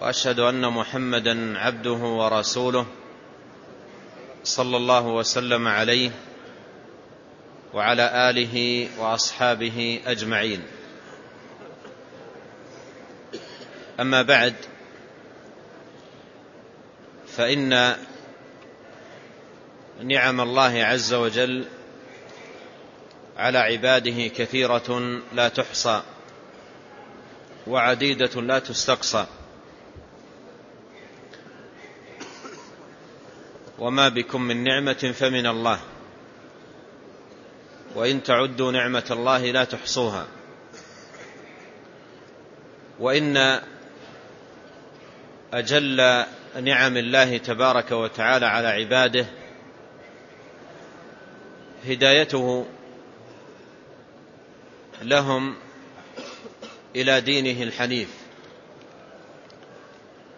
وأشهد أن محمدا عبده ورسوله صلى الله وسلم عليه وعلى آله وأصحابه أجمعين. أما بعد فإن نعم الله عز وجل على عباده كثيرة لا تحصى وعديدة لا تستقصى. وما بكم من نعمة فمن الله. وإن تعدوا نعمة الله لا تحصوها. وإن أجل نعم الله تبارك وتعالى على عباده هدايته لهم إلى دينه الحنيف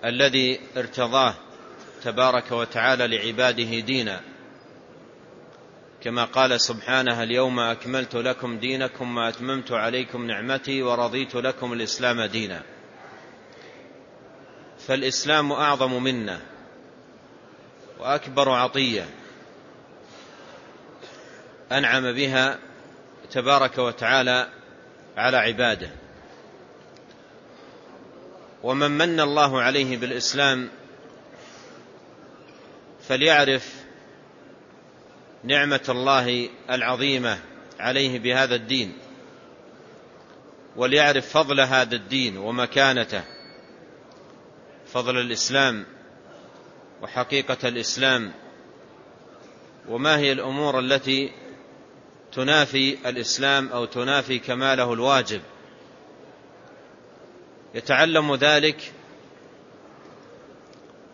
الذي ارتضاه. تبارك وتعالى لعباده دينا. كما قال سبحانه اليوم أكملت لكم دينكم وأتممت عليكم نعمتي ورضيت لكم الإسلام دينا. فالإسلام أعظم منا وأكبر عطية. أنعم بها تبارك وتعالى على عباده. ومن من الله عليه بالإسلام فليعرف نعمة الله العظيمة عليه بهذا الدين وليعرف فضل هذا الدين ومكانته فضل الإسلام وحقيقة الإسلام وما هي الأمور التي تنافي الإسلام أو تنافي كماله الواجب. يتعلم ذلك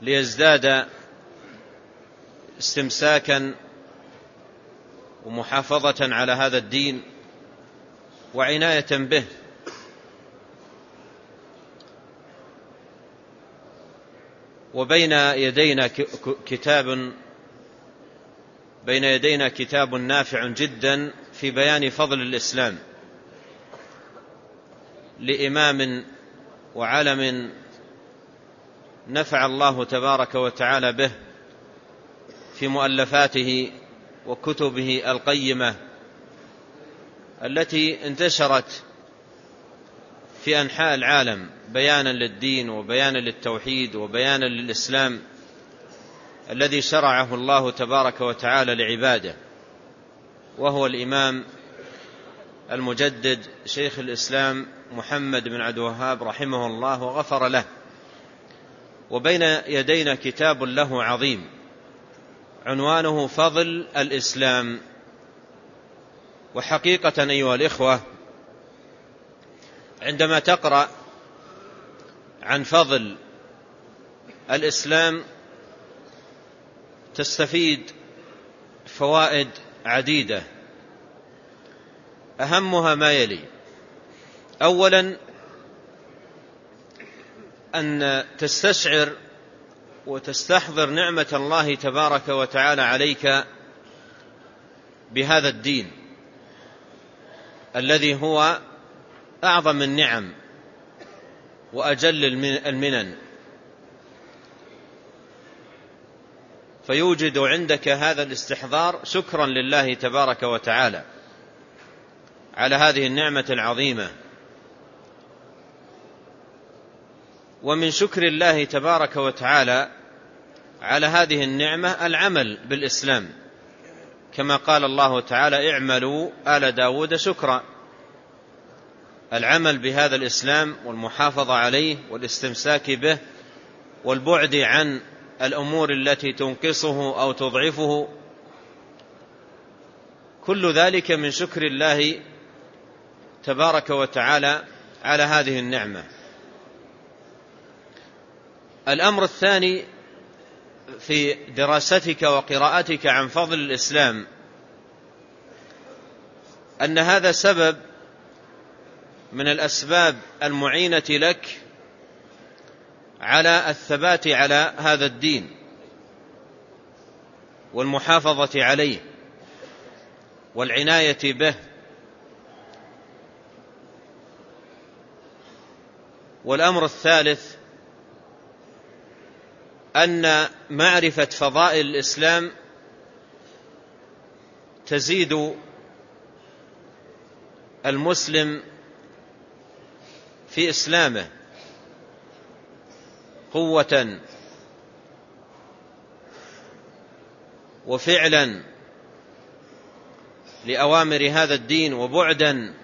ليزداد استمساكا ومحافظة على هذا الدين وعناية به. وبين يدينا كتاب بين يدينا كتاب نافع جدا في بيان فضل الإسلام لإمام وعلم نفع الله تبارك وتعالى به. في مؤلفاته وكتبه القيمة التي انتشرت في أنحاء العالم بيانا للدين وبيانا للتوحيد وبيانا للإسلام الذي شرعه الله تبارك وتعالى لعباده وهو الإمام المجدد شيخ الإسلام محمد بن عبد الوهاب رحمه الله وغفر له. وبين يدينا كتاب له عظيم. عنوانه فضل الإسلام. وحقيقة أيها الإخوة عندما تقرأ عن فضل الإسلام تستفيد فوائد عديدة. أهمها ما يلي. أولا أن تستشعر وتستحضر نعمة الله تبارك وتعالى عليك بهذا الدين الذي هو أعظم النعم وأجل المنن. فيوجد عندك هذا الاستحضار شكرا لله تبارك وتعالى على هذه النعمة العظيمة. ومن شكر الله تبارك وتعالى على هذه النعمة العمل بالإسلام. كما قال الله تعالى اعملوا آل داود شكرا. العمل بهذا الإسلام والمحافظة عليه والاستمساك به والبعد عن الأمور التي تنقصه أو تضعفه كل ذلك من شكر الله تبارك وتعالى على هذه النعمة. الأمر الثاني في دراستك وقراءتك عن فضل الإسلام أن هذا سبب من الأسباب المعينة لك على الثبات على هذا الدين والمحافظة عليه والعناية به والأمر الثالث أن معرفة فضائل الإسلام تزيد المسلم في إسلامه قوة وفعلا لأوامر هذا الدين وبعدا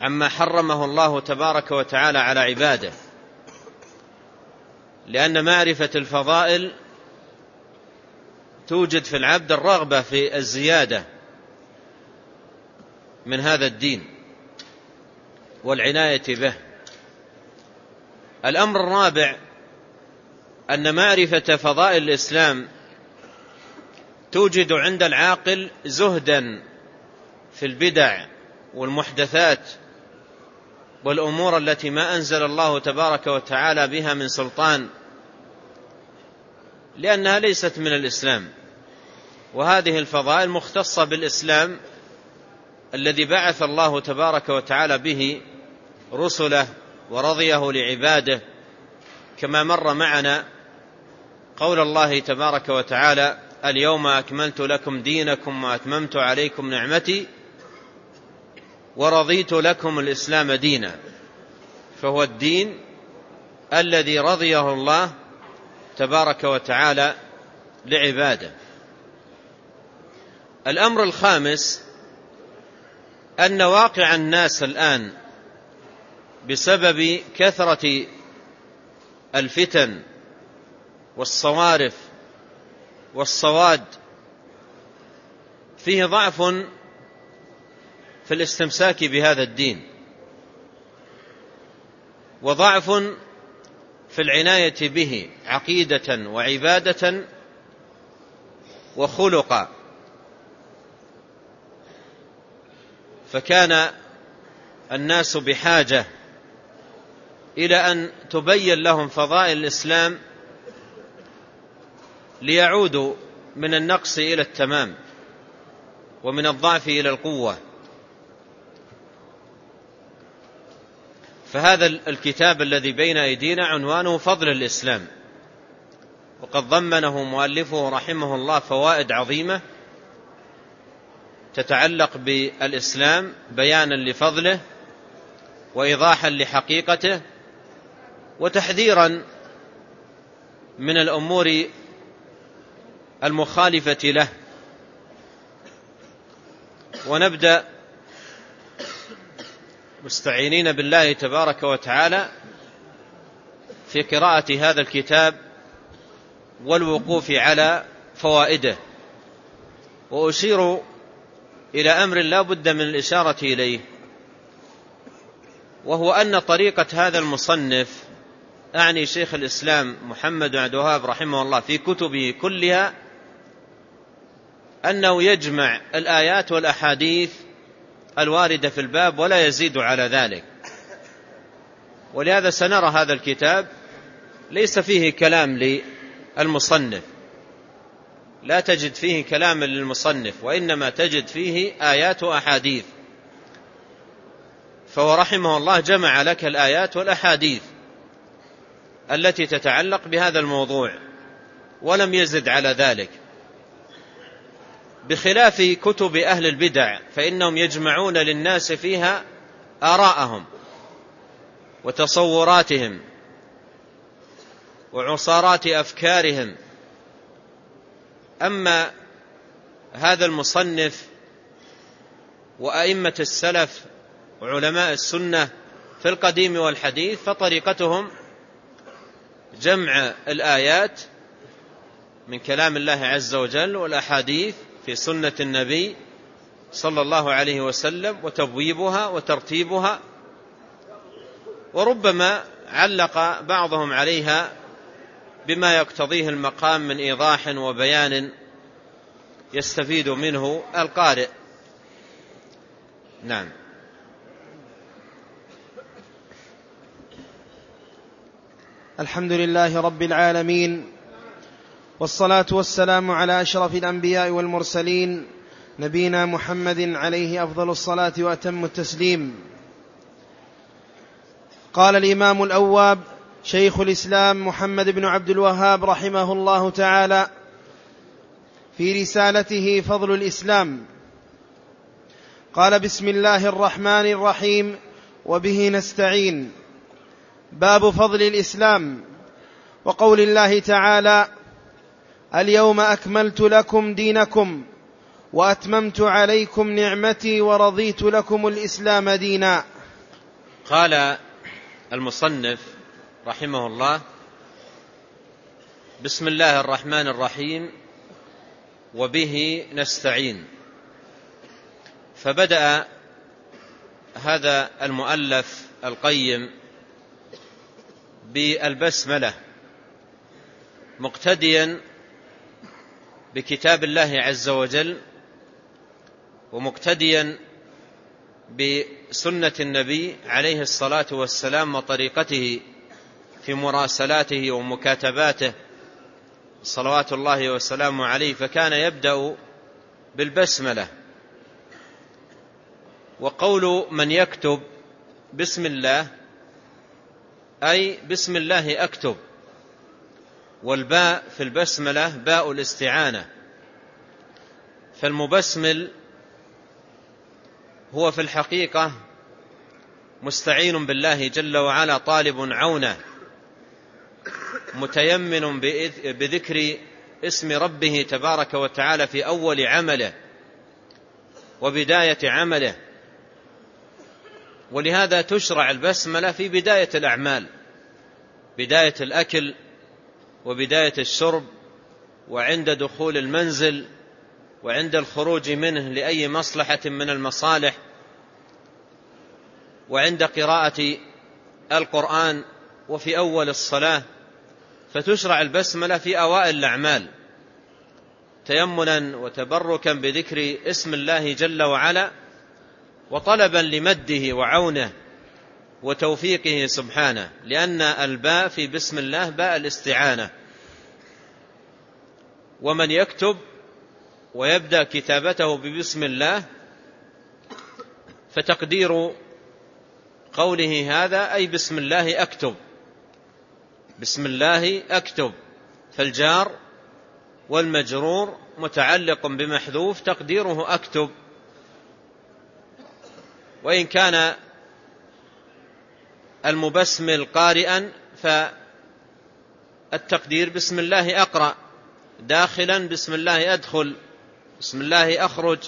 عما حرمه الله تبارك وتعالى على عباده. لأن معرفة الفضائل توجد في العبد الرغبة في الزيادة من هذا الدين والعناية به. الأمر الرابع أن معرفة فضائل الإسلام توجد عند العاقل زهدا في البدع والمحدثات والأمور التي ما أنزل الله تبارك وتعالى بها من سلطان لأنها ليست من الإسلام. وهذه الفضائل مختصة بالإسلام الذي بعث الله تبارك وتعالى به رسله ورضيه لعباده كما مر معنا قول الله تبارك وتعالى اليوم أكملت لكم دينكم وأتممت عليكم نعمتي ورضيت لكم الإسلام دينا فهو الدين الذي رضيه الله تبارك وتعالى لعباده. الأمر الخامس أن واقع الناس الآن بسبب كثرة الفتن والصوارف والصواد فيه ضعف في الاستمساك بهذا الدين وضعف في العناية به عقيدة وعبادة وخلقا فكان الناس بحاجة إلى أن تبين لهم فضائل الإسلام ليعودوا من النقص إلى التمام ومن الضعف إلى القوة. فهذا الكتاب الذي بين أيدينا عنوانه فضل الإسلام. وقد ضمنه مؤلفه رحمه الله فوائد عظيمة تتعلق بالإسلام بيانا لفضله وإيضاحا لحقيقته وتحذيرا من الأمور المخالفة له. ونبدأ مستعينين بالله تبارك وتعالى في قراءة هذا الكتاب والوقوف على فوائده. وأشير إلى أمر لا بد من الإشارة إليه وهو أن طريقة هذا المصنف أعني شيخ الإسلام محمد بن عبد الوهاب رحمه الله في كتبه كلها أنه يجمع الآيات والأحاديث الواردة في الباب ولا يزيد على ذلك. ولهذا سنرى هذا الكتاب ليس فيه كلام للمصنف. لا تجد فيه كلام للمصنف وإنما تجد فيه آيات وأحاديث. فهو رحمه الله جمع لك الآيات والأحاديث التي تتعلق بهذا الموضوع ولم يزد على ذلك. بخلاف كتب أهل البدع فإنهم يجمعون للناس فيها آراءهم وتصوراتهم وعصارات أفكارهم. أما هذا المصنف وأئمة السلف وعلماء السنة في القديم والحديث فطريقتهم جمع الآيات من كلام الله عز وجل والأحاديث في سنة النبي صلى الله عليه وسلم وتبويبها وترتيبها وربما علق بعضهم عليها بما يقتضيه المقام من إيضاح وبيان يستفيد منه القارئ. نعم. الحمد لله رب العالمين والصلاة والسلام على أشرف الأنبياء والمرسلين نبينا محمد عليه أفضل الصلاة وأتم التسليم. قال الإمام الأواب شيخ الإسلام محمد بن عبد الوهاب رحمه الله تعالى في رسالته فضل الإسلام. قال بسم الله الرحمن الرحيم وبه نستعين. باب فضل الإسلام. وقول الله تعالى اليوم أكملت لكم دينكم وأتممت عليكم نعمتي ورضيت لكم الإسلام دينا. قال المصنف رحمه الله بسم الله الرحمن الرحيم وبه نستعين. فبدأ هذا المؤلف القيم بالبسملة مقتديا بكتاب الله عز وجل ومقتديا بسنة النبي عليه الصلاة والسلام وطريقته في مراسلاته ومكاتباته. صلوات الله وسلامه عليه فكان يبدأ بالبسملة. وقول من يكتب بسم الله أي بسم الله أكتب. والباء في البسملة باء الاستعانة. فالمبسمل هو في الحقيقة مستعين بالله جل وعلا طالب عونه متيمن بذكر اسم ربه تبارك وتعالى في أول عمله وبداية عمله. ولهذا تشرع البسملة في بداية الأعمال بداية الأكل وبداية الشرب وعند دخول المنزل وعند الخروج منه لأي مصلحة من المصالح وعند قراءة القرآن وفي أول الصلاة فتشرع البسملة في أوائل الأعمال تيمنا وتبركا بذكر اسم الله جل وعلا وطلبا لمده وعونه وتوفيقه سبحانه لأن الباء في بسم الله باء الاستعانة. ومن يكتب ويبدأ كتابته ببسم الله فتقدير قوله هذا أي بسم الله أكتب. بسم الله أكتب. فالجار والمجرور متعلق بمحذوف تقديره أكتب. وإن كان المبسمل قارئا فالتقدير بسم الله أقرأ. داخلا بسم الله أدخل بسم الله أخرج.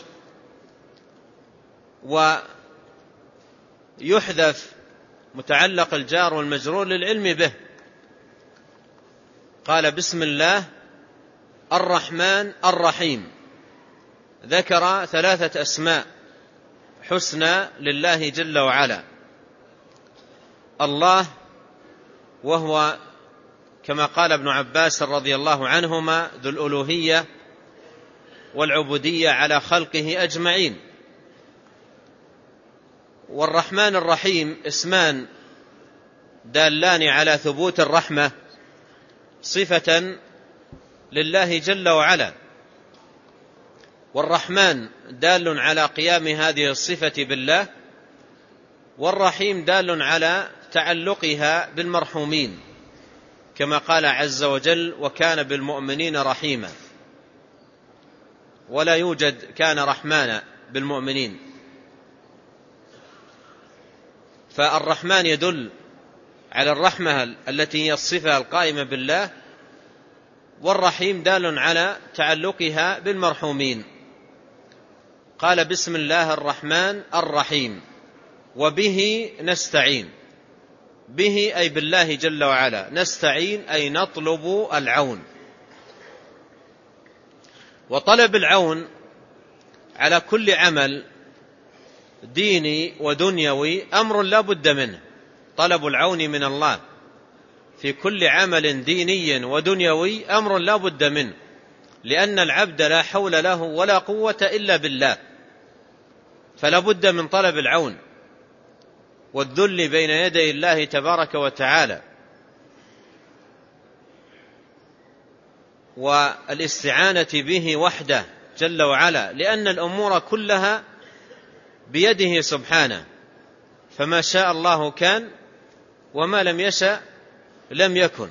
ويحذف متعلق الجار والمجرور للعلم به. قال بسم الله الرحمن الرحيم. ذكر ثلاثة أسماء حسنى لله جل وعلا. الله وهو كما قال ابن عباس رضي الله عنهما ذو الألوهية والعبودية على خلقه أجمعين. والرحمن الرحيم اسمان دالان على ثبوت الرحمة صفة لله جل وعلا. والرحمن دال على قيام هذه الصفة بالله والرحيم دال على تعلقها بالمرحومين كما قال عز وجل وكان بالمؤمنين رحيما ولا يوجد كان رحمانا بالمؤمنين. فالرحمن يدل على الرحمة التي هي الصفة القائمة بالله والرحيم دال على تعلقها بالمرحومين. قال بسم الله الرحمن الرحيم وبه نستعين به أي بالله جل وعلا. نستعين أي نطلب العون. وطلب العون على كل عمل ديني ودنيوي أمر لا بد منه. طلب العون من الله. في كل عمل ديني ودنيوي أمر لا بد منه. لأن العبد لا حول له ولا قوة إلا بالله. فلا بد من طلب العون. والذل بين يدي الله تبارك وتعالى. والاستعانة به وحده جل وعلا لأن الأمور كلها بيده سبحانه. فما شاء الله كان وما لم يشأ لم يكن.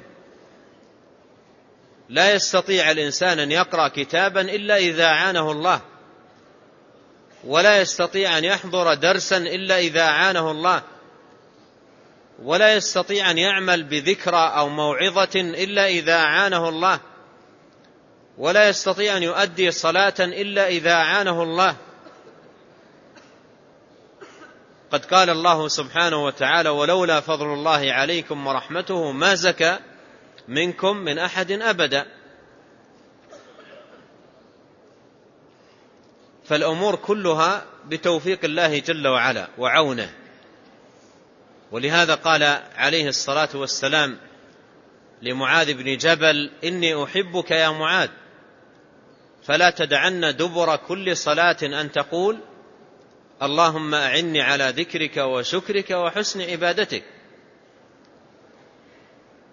لا يستطيع الإنسان أن يقرأ كتابا إلا إذا عانه الله. ولا يستطيع أن يحضر درسا إلا إذا عانه الله. ولا يستطيع أن يعمل بذكرى أو موعظة إلا إذا عانه الله. ولا يستطيع أن يؤدي صلاة إلا إذا عانه الله. قد قال الله سبحانه وتعالى ولولا فضل الله عليكم ورحمته ما زكى منكم من أحد أبدا. فالأمور كلها بتوفيق الله جل وعلا وعونه. ولهذا قال عليه الصلاة والسلام لمعاذ بن جبل إني أحبك يا معاذ. فلا تدعن دبر كل صلاة أن تقول اللهم أعني على ذكرك وشكرك وحسن عبادتك.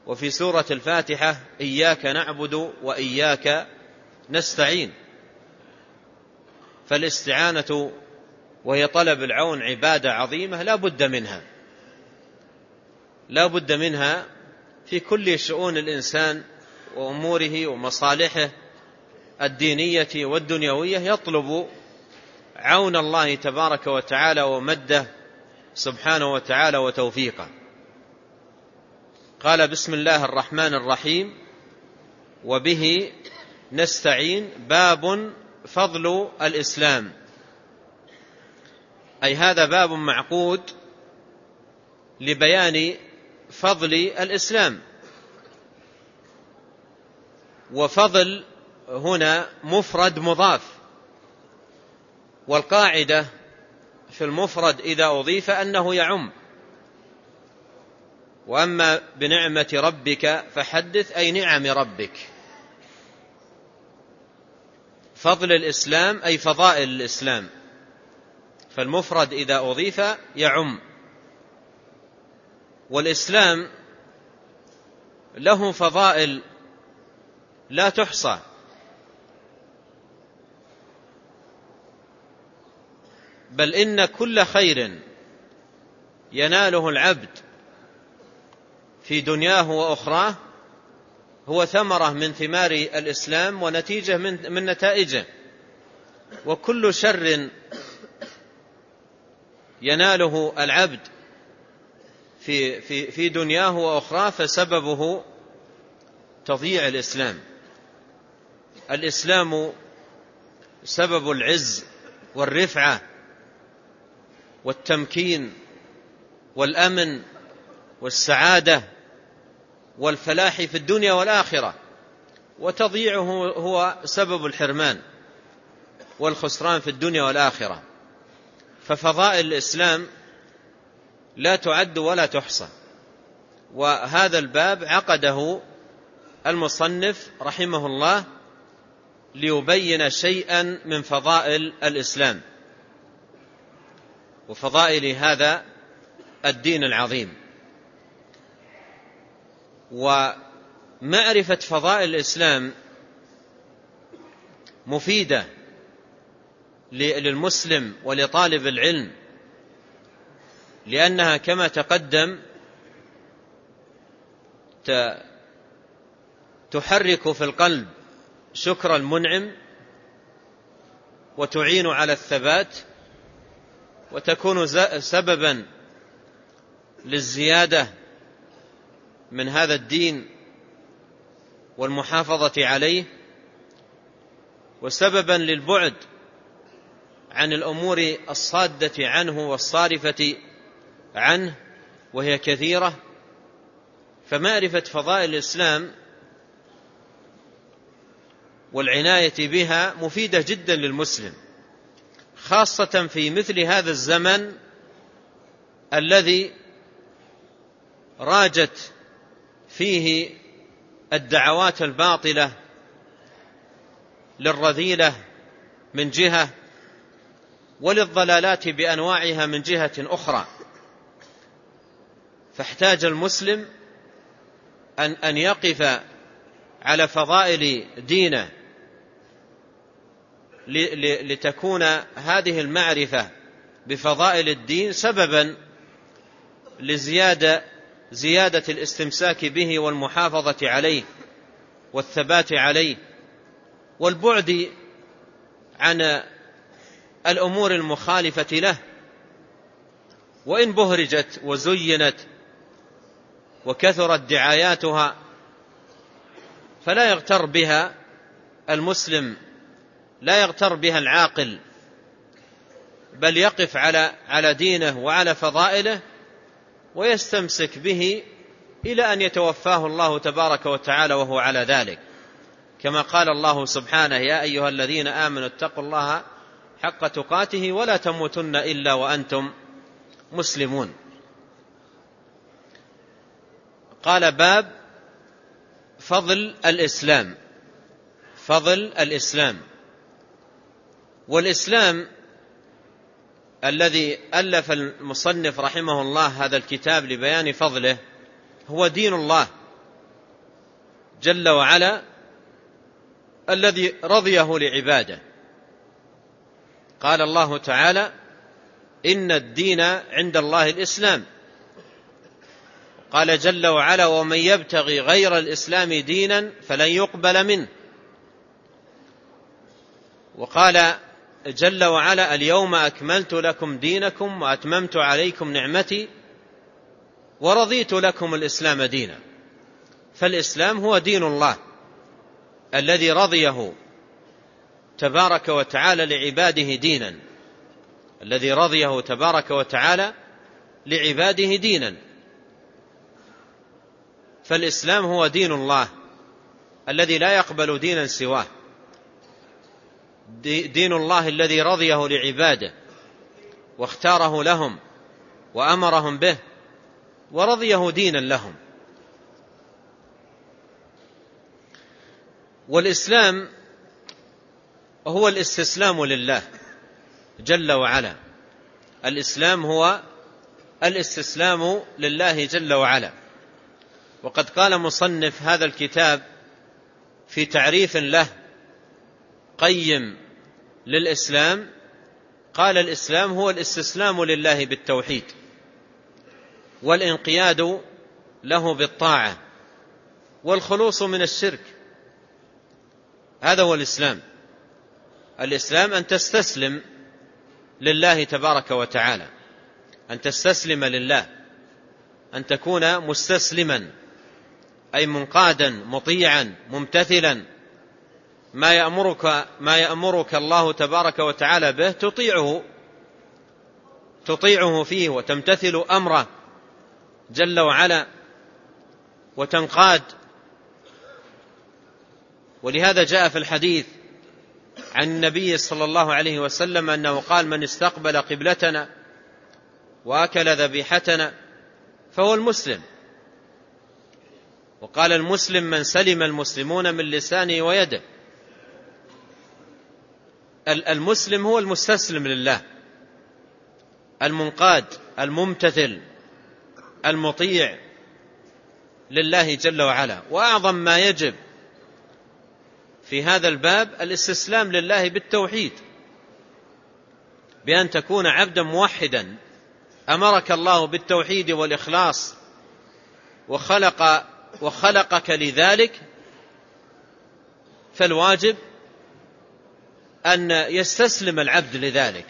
وفي سورة الفاتحة إياك نعبد وإياك نستعين. فالاستعانة وهي طلب العون عبادة عظيمة لا بد منها. لا بد منها في كل شؤون الإنسان وأموره ومصالحه الدينية والدنيوية يطلب عون الله تبارك وتعالى ومده سبحانه وتعالى وتوفيقه. قال بسم الله الرحمن الرحيم وبه نستعين باب فضل الإسلام. أي هذا باب معقود لبيان فضل الإسلام. وفضل هنا مفرد مضاف. والقاعدة في المفرد إذا أضيف أنه يعم. وأما بنعمة ربك فحدث أي نعم ربك. فضل الإسلام أي فضائل الإسلام. فالمفرد إذا أضيف يعم. والإسلام له فضائل لا تحصى. بل إن كل خير يناله العبد في دنياه وأخراه هو ثمرة من ثمار الإسلام ونتيجة من, من نتائجه. وكل شر يناله العبد في, في, في دنياه وأخراه فسببه تضييع الإسلام. الإسلام سبب العز والرفعة والتمكين والأمن والسعادة والفلاح في الدنيا والآخرة. وتضييعه هو سبب الحرمان والخسران في الدنيا والآخرة. ففضائل الإسلام لا تعد ولا تحصى. وهذا الباب عقده المصنف رحمه الله ليبين شيئا من فضائل الإسلام. وفضائل هذا الدين العظيم. ومعرفة فضائل الإسلام مفيدة للمسلم ولطالب العلم لأنها كما تقدم تحرك في القلب شكر المنعم وتعين على الثبات وتكون سببا للزيادة من هذا الدين والمحافظة عليه وسببا للبعد عن الأمور الصادة عنه والصارفة عنه وهي كثيرة فمعرفة فضائل الإسلام والعناية بها مفيدة جدا للمسلم خاصة في مثل هذا الزمن الذي راجت فيه الدعوات الباطلة للرذيلة من جهة وللضلالات بأنواعها من جهة أخرى. فاحتاج المسلم أن أن يقف على فضائل دينه لتكون هذه المعرفة بفضائل الدين سببا لزيادة زيادة الاستمساك به والمحافظة عليه والثبات عليه والبعد عن الأمور المخالفة له. وإن بهرجت وزينت وكثرت دعاياتها فلا يغتر بها المسلم لا يغتر بها العاقل بل يقف على على دينه وعلى فضائله ويستمسك به إلى أن يتوفاه الله تبارك وتعالى وهو على ذلك. كما قال الله سبحانه يا أيها الذين آمنوا اتقوا الله حق تقاته ولا تموتن إلا وأنتم مسلمون. قال باب فضل الإسلام. فضل الإسلام. والإسلام الذي ألف المصنف رحمه الله هذا الكتاب لبيان فضله هو دين الله جل وعلا الذي رضيه لعباده. قال الله تعالى إن الدين عند الله الإسلام. قال جل وعلا ومن يبتغي غير الإسلام دينا فلن يقبل منه. وقال جل وعلا اليوم أكملت لكم دينكم وأتممت عليكم نعمتي ورضيت لكم الإسلام دينا. فالإسلام هو دين الله الذي رضيه تبارك وتعالى لعباده دينا. الذي رضيه تبارك وتعالى لعباده دينا. فالإسلام هو دين الله الذي لا يقبل دينا سواه. دين الله الذي رضيه لعباده واختاره لهم وأمرهم به ورضيه دينا لهم. والإسلام هو الاستسلام لله جل وعلا. الإسلام هو الاستسلام لله جل وعلا. وقد قال مصنف هذا الكتاب في تعريف له قيم للإسلام قال الإسلام هو الاستسلام لله بالتوحيد والانقياد له بالطاعة والخلوص من الشرك. هذا هو الإسلام. الإسلام أن تستسلم لله تبارك وتعالى أن تستسلم لله أن تكون مستسلما أي منقادا مطيعا ممتثلا. ما يأمرك ما يأمرك الله تبارك وتعالى به تطيعه. تطيعه فيه وتمتثل أمره جل وعلا وتنقاد. ولهذا جاء في الحديث عن النبي صلى الله عليه وسلم أنه قال من استقبل قبلتنا وأكل ذبيحتنا فهو المسلم. وقال المسلم من سلم المسلمون من لسانه ويده. المسلم هو المستسلم لله. المنقاد الممتثل المطيع لله جل وعلا. وأعظم ما يجب في هذا الباب الاستسلام لله بالتوحيد. بأن تكون عبدا موحدا. أمرك الله بالتوحيد والإخلاص وخلق وخلقك لذلك. فالواجب أن يستسلم العبد لذلك.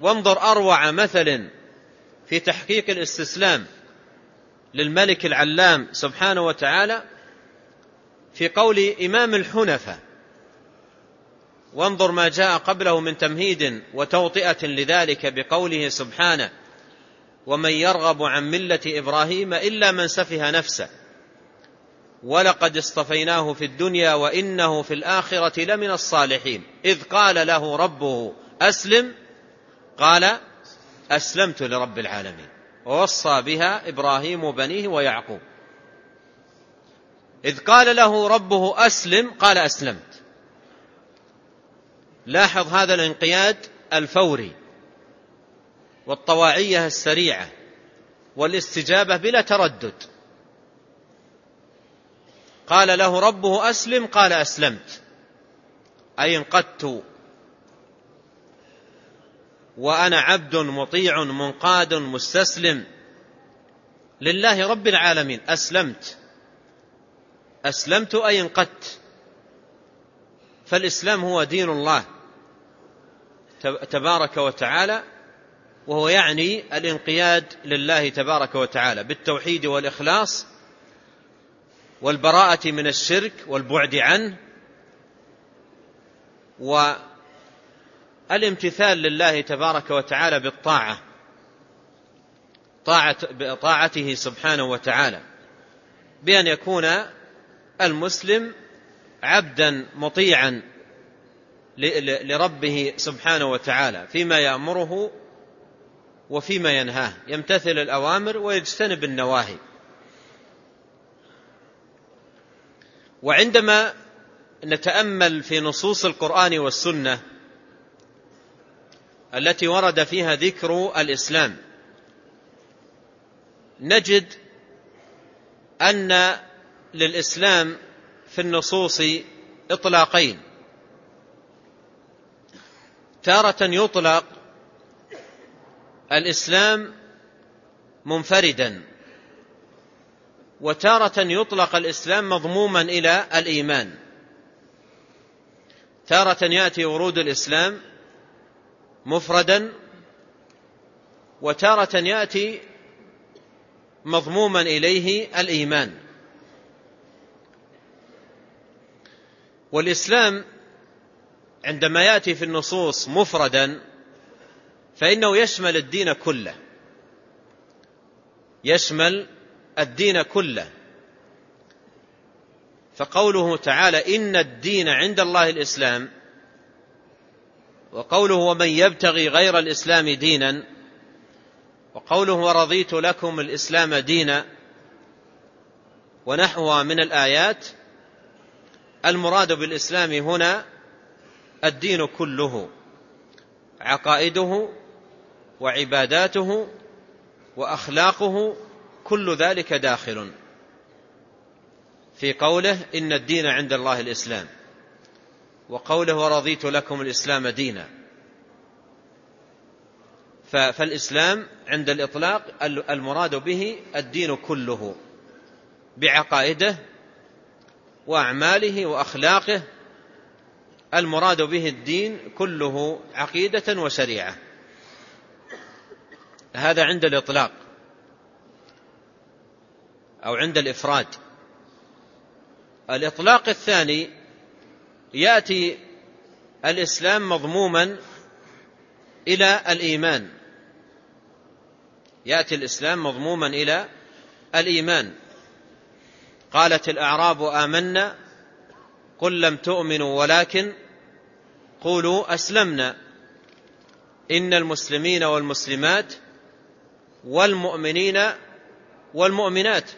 وانظر أروع مثل في تحقيق الاستسلام للملك العلام سبحانه وتعالى في قول إمام الحنفة وانظر ما جاء قبله من تمهيد وتوطئة لذلك بقوله سبحانه ومن يرغب عن ملة إبراهيم إلا من سفه نفسه. ولقد اصطفيناه في الدنيا وإنه في الآخرة لمن الصالحين. إذ قال له ربه أسلم قال أسلمت لرب العالمين. ووصى بها إبراهيم بنيه ويعقوب. إذ قال له ربه أسلم قال أسلمت. لاحظ هذا الانقياد الفوري والطواعية السريعة والاستجابة بلا تردد. قال له ربه أسلم قال أسلمت. أي انقدت. وأنا عبد مطيع منقاد مستسلم. لله رب العالمين أسلمت. أسلمت أي انقدت. فالإسلام هو دين الله تبارك وتعالى وهو يعني الانقياد لله تبارك وتعالى بالتوحيد والإخلاص والبراءة من الشرك والبعد عنه والامتثال لله تبارك وتعالى بالطاعة طاعة طاعته سبحانه وتعالى بأن يكون المسلم عبدا مطيعا لربه سبحانه وتعالى فيما يأمره وفيما ينهاه يمتثل الأوامر ويجتنب النواهي. وعندما نتأمل في نصوص القرآن والسنة التي ورد فيها ذكر الإسلام نجد أن للإسلام في النصوص إطلاقين. تارة يطلق الإسلام منفردا. وتارة يطلق الإسلام مضموما إلى الإيمان. تارة يأتي ورود الإسلام مفردا وتارة يأتي مضموما إليه الإيمان. والإسلام عندما يأتي في النصوص مفردا فإنه يشمل الدين كله. يشمل الدين كله. فقوله تعالى إن الدين عند الله الإسلام وقوله ومن يبتغي غير الإسلام دينا وقوله ورضيت لكم الإسلام دينا ونحوها من الآيات المراد بالإسلام هنا الدين كله عقائده وعباداته وأخلاقه كل ذلك داخل. في قوله إن الدين عند الله الإسلام. وقوله ورضيت لكم الإسلام دينا. فالإسلام عند الإطلاق المراد به الدين كله. بعقائده وأعماله وأخلاقه المراد به الدين كله عقيدة وشريعة. هذا عند الإطلاق. أو عند الإفراد. الإطلاق الثاني يأتي الإسلام مضموما إلى الإيمان. يأتي الإسلام مضموما إلى الإيمان. قالت الأعراب آمنا قل لم تؤمنوا ولكن قولوا أسلمنا. إن المسلمين والمسلمات والمؤمنين والمؤمنات.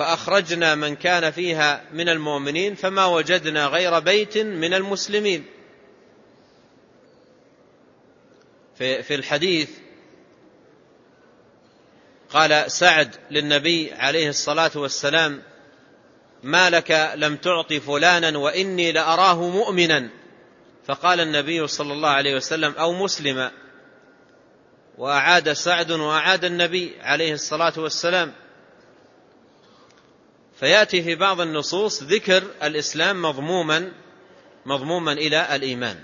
فأخرجنا من كان فيها من المؤمنين فما وجدنا غير بيت من المسلمين. في, في الحديث قال سعد للنبي عليه الصلاة والسلام ما لك لم تعط فلانا وإني لأراه مؤمنا. فقال النبي صلى الله عليه وسلم أو مسلما وأعاد سعد وأعاد النبي عليه الصلاة والسلام. فيأتي في بعض النصوص ذكر الإسلام مضموما مضموما إلى الإيمان.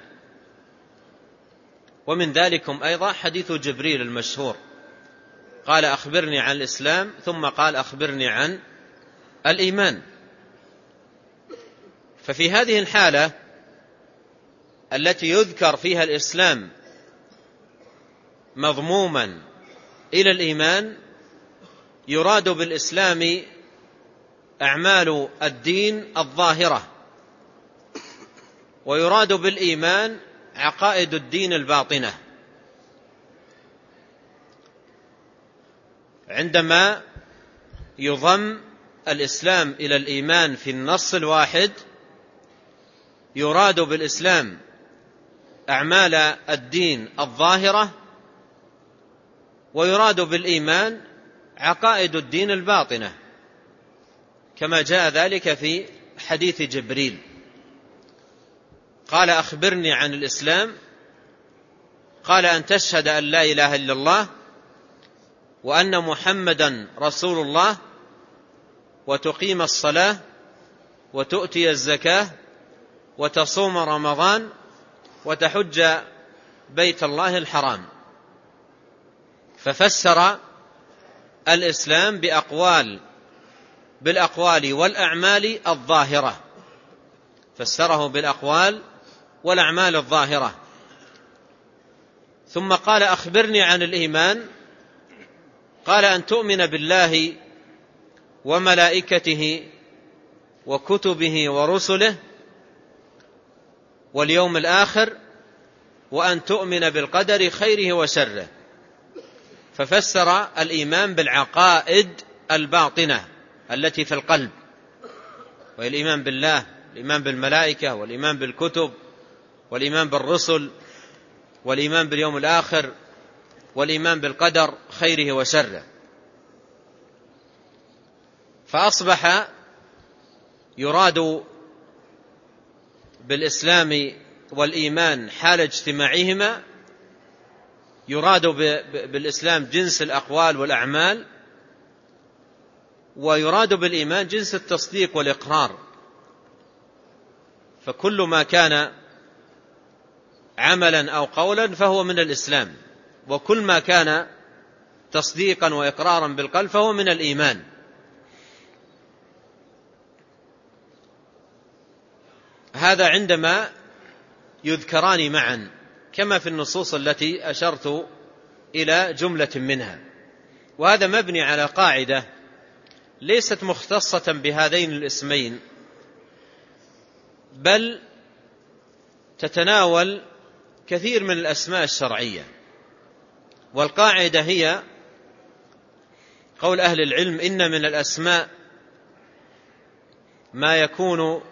ومن ذلكم أيضا حديث جبريل المشهور. قال أخبرني عن الإسلام ثم قال أخبرني عن الإيمان. ففي هذه الحالة التي يذكر فيها الإسلام مضموما إلى الإيمان يراد بالإسلام أعمال الدين الظاهرة. ويراد بالإيمان عقائد الدين الباطنة. عندما يضم الإسلام إلى الإيمان في النص الواحد يراد بالإسلام أعمال الدين الظاهرة ويراد بالإيمان عقائد الدين الباطنة. كما جاء ذلك في حديث جبريل. قال أخبرني عن الإسلام. قال أن تشهد أن لا إله إلا الله وأن محمدا رسول الله وتقيم الصلاة وتؤتي الزكاة وتصوم رمضان وتحج بيت الله الحرام. ففسر الإسلام بأقوال بالأقوال والأعمال الظاهرة. فسره بالأقوال والأعمال الظاهرة. ثم قال أخبرني عن الإيمان. قال أن تؤمن بالله وملائكته وكتبه ورسله واليوم الآخر وأن تؤمن بالقدر خيره وشره. ففسر الإيمان بالعقائد الباطنة. التي في القلب وهي الإيمان بالله الإيمان بالملائكة والإيمان بالكتب والإيمان بالرسل والإيمان باليوم الآخر والإيمان بالقدر خيره وشره. فأصبح يراد بالإسلام والإيمان حال اجتماعهما يراد بالإسلام جنس الأقوال والأعمال ويراد بالإيمان جنس التصديق والإقرار. فكل ما كان عملا أو قولا فهو من الإسلام. وكل ما كان تصديقا وإقرارا بالقلب فهو من الإيمان. هذا عندما يذكران معا كما في النصوص التي أشرت إلى جملة منها. وهذا مبني على قاعدة ليست مختصة بهذين الاسمين بل تتناول كثير من الأسماء الشرعية. والقاعدة هي قول أهل العلم إن من الأسماء ما يكون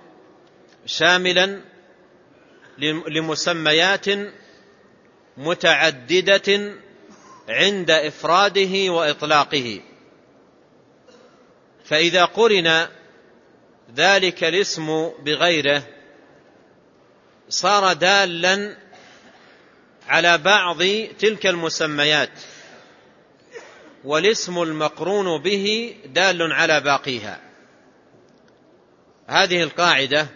شاملا لمسميات متعددة عند إفراده وإطلاقه. فإذا قرن ذلك الاسم بغيره صار دالا على بعض تلك المسميات والاسم المقرون به دال على باقيها. هذه القاعدة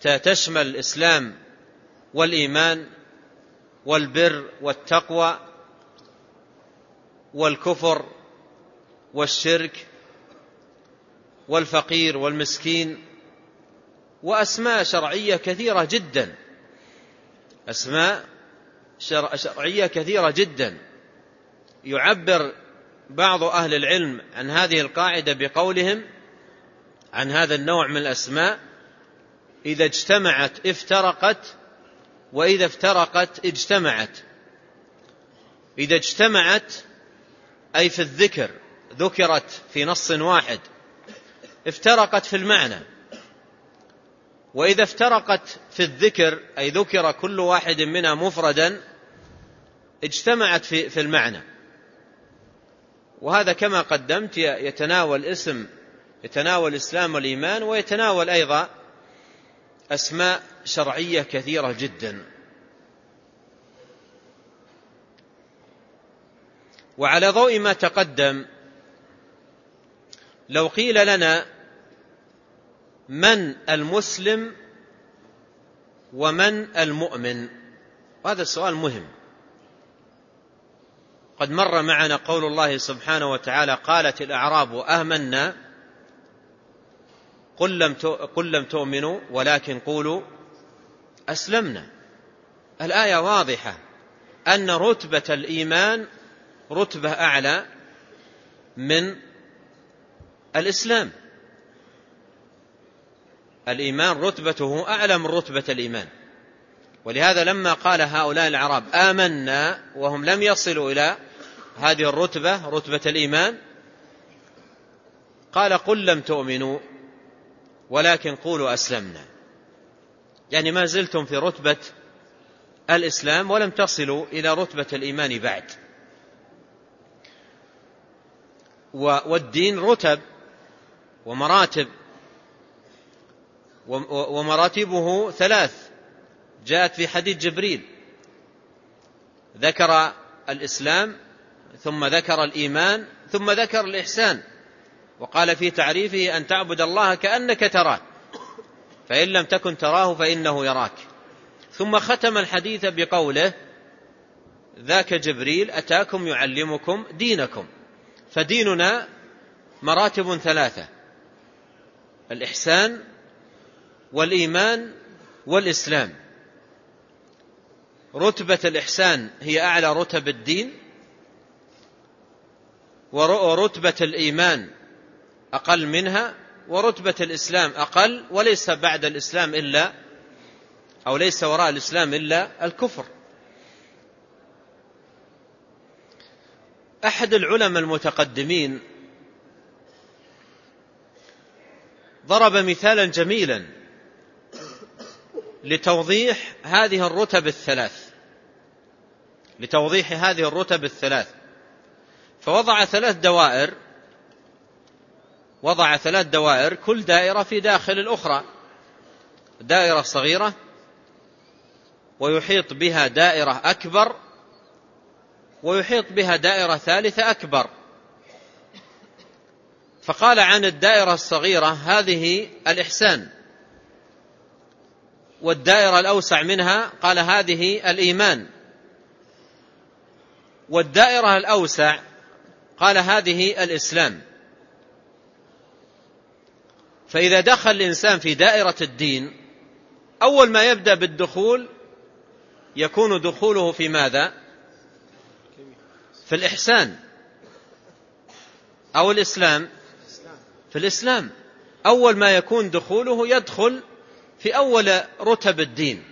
تشمل الإسلام والإيمان والبر والتقوى والكفر والشرك والفقير والمسكين وأسماء شرعية كثيرة جدا. أسماء شرعية كثيرة جدا. يعبر بعض أهل العلم عن هذه القاعدة بقولهم عن هذا النوع من الأسماء إذا اجتمعت افترقت وإذا افترقت اجتمعت. إذا اجتمعت أي في الذكر ذكرت في نص واحد افترقت في المعنى. وإذا افترقت في الذكر أي ذكر كل واحد منها مفردا اجتمعت في, في المعنى. وهذا كما قدمت يتناول اسم يتناول الإسلام والإيمان ويتناول أيضا أسماء شرعية كثيرة جدا. وعلى ضوء ما تقدم لو قيل لنا من المسلم ومن المؤمن؟ هذا السؤال مهم. قد مر معنا قول الله سبحانه وتعالى قالت الأعراب آمنا قل لم تؤمنوا ولكن قولوا أسلمنا. الآية واضحة. أن رتبة الإيمان رتبة أعلى من الإسلام. الإيمان رتبته أعلى من رتبة الإيمان. ولهذا لما قال هؤلاء العرب آمنا وهم لم يصلوا إلى هذه الرتبة رتبة الإيمان قال قل لم تؤمنوا ولكن قولوا أسلمنا. يعني ما زلتم في رتبة الإسلام ولم تصلوا إلى رتبة الإيمان بعد. والدين رتب ومراتب. ومراتبه ثلاث. جاءت في حديث جبريل. ذكر الإسلام ثم ذكر الإيمان ثم ذكر الإحسان. وقال في تعريفه أن تعبد الله كأنك تراه. فإن لم تكن تراه فإنه يراك. ثم ختم الحديث بقوله ذاك جبريل أتاكم يعلمكم دينكم. فديننا مراتب ثلاثة. الإحسان والإيمان والإسلام. رتبة الإحسان هي أعلى رتب الدين ورتبة الإيمان أقل منها ورتبة الإسلام أقل وليس بعد الإسلام إلا أو ليس وراء الإسلام إلا الكفر. أحد العلماء المتقدمين ضرب مثالا جميلا لتوضيح هذه الرتب الثلاث. لتوضيح هذه الرتب الثلاث. فوضع ثلاث دوائر وضع ثلاث دوائر كل دائرة في داخل الأخرى. دائرة صغيرة ويحيط بها دائرة أكبر ويحيط بها دائرة ثالثة أكبر. فقال عن الدائرة الصغيرة هذه الإحسان. والدائرة الأوسع منها قال هذه الإيمان. والدائرة الأوسع قال هذه الإسلام. فإذا دخل الإنسان في دائرة الدين أول ما يبدأ بالدخول يكون دخوله في ماذا؟ في الإحسان أو الإسلام. في الإسلام. أول ما يكون دخوله يدخل في أول رتب الدين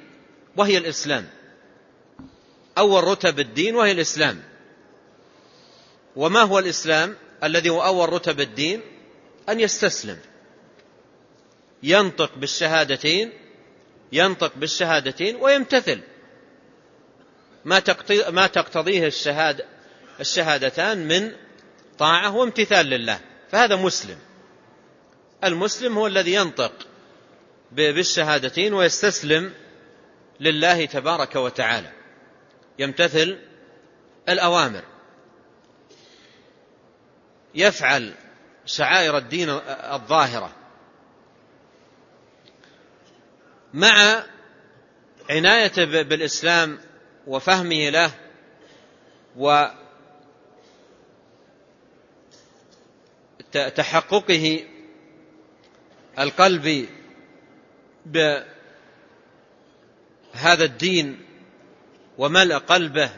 وهي الإسلام. أول رتب الدين وهي الإسلام. وما هو الإسلام؟ الذي هو أول رتب الدين أن يستسلم. ينطق بالشهادتين ينطق بالشهادتين ويمتثل. ما تقتضيه الشهادة الشهادتان من طاعة وامتثال لله فهذا مسلم. المسلم هو الذي ينطق بالشهادتين ويستسلم لله تبارك وتعالى. يمتثل الأوامر. يفعل شعائر الدين الظاهرة. مع عنايته بالإسلام وفهمه له وتحققه القلبي بهذا الدين وملء قلبه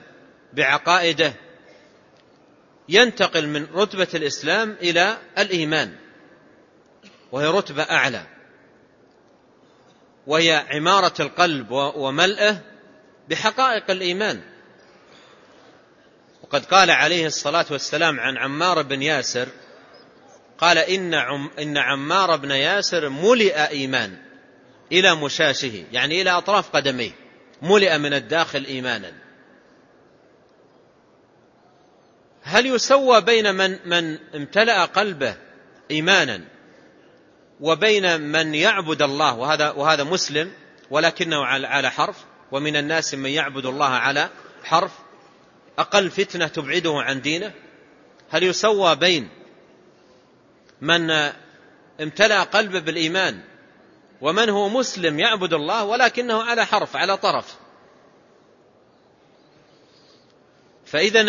بعقائده ينتقل من رتبة الإسلام إلى الإيمان وهي رتبة أعلى وهي عمارة القلب وملئه بحقائق الإيمان. وقد قال عليه الصلاة والسلام عن عمار بن ياسر قال إن, عم إن عمار بن ياسر ملئ إيمان إلى مشاشه يعني إلى أطراف قدميه ملئ من الداخل إيمانا. هل يسوى بين من, من امتلأ قلبه إيمانا وبين من يعبد الله وهذا, وهذا مسلم ولكنه على حرف ومن الناس من يعبد الله على حرف أقل فتنة تبعده عن دينه؟ هل يسوى بين من امتلأ قلبه بالإيمان ومن هو مسلم يعبد الله ولكنه على حرف على طرف. فإذا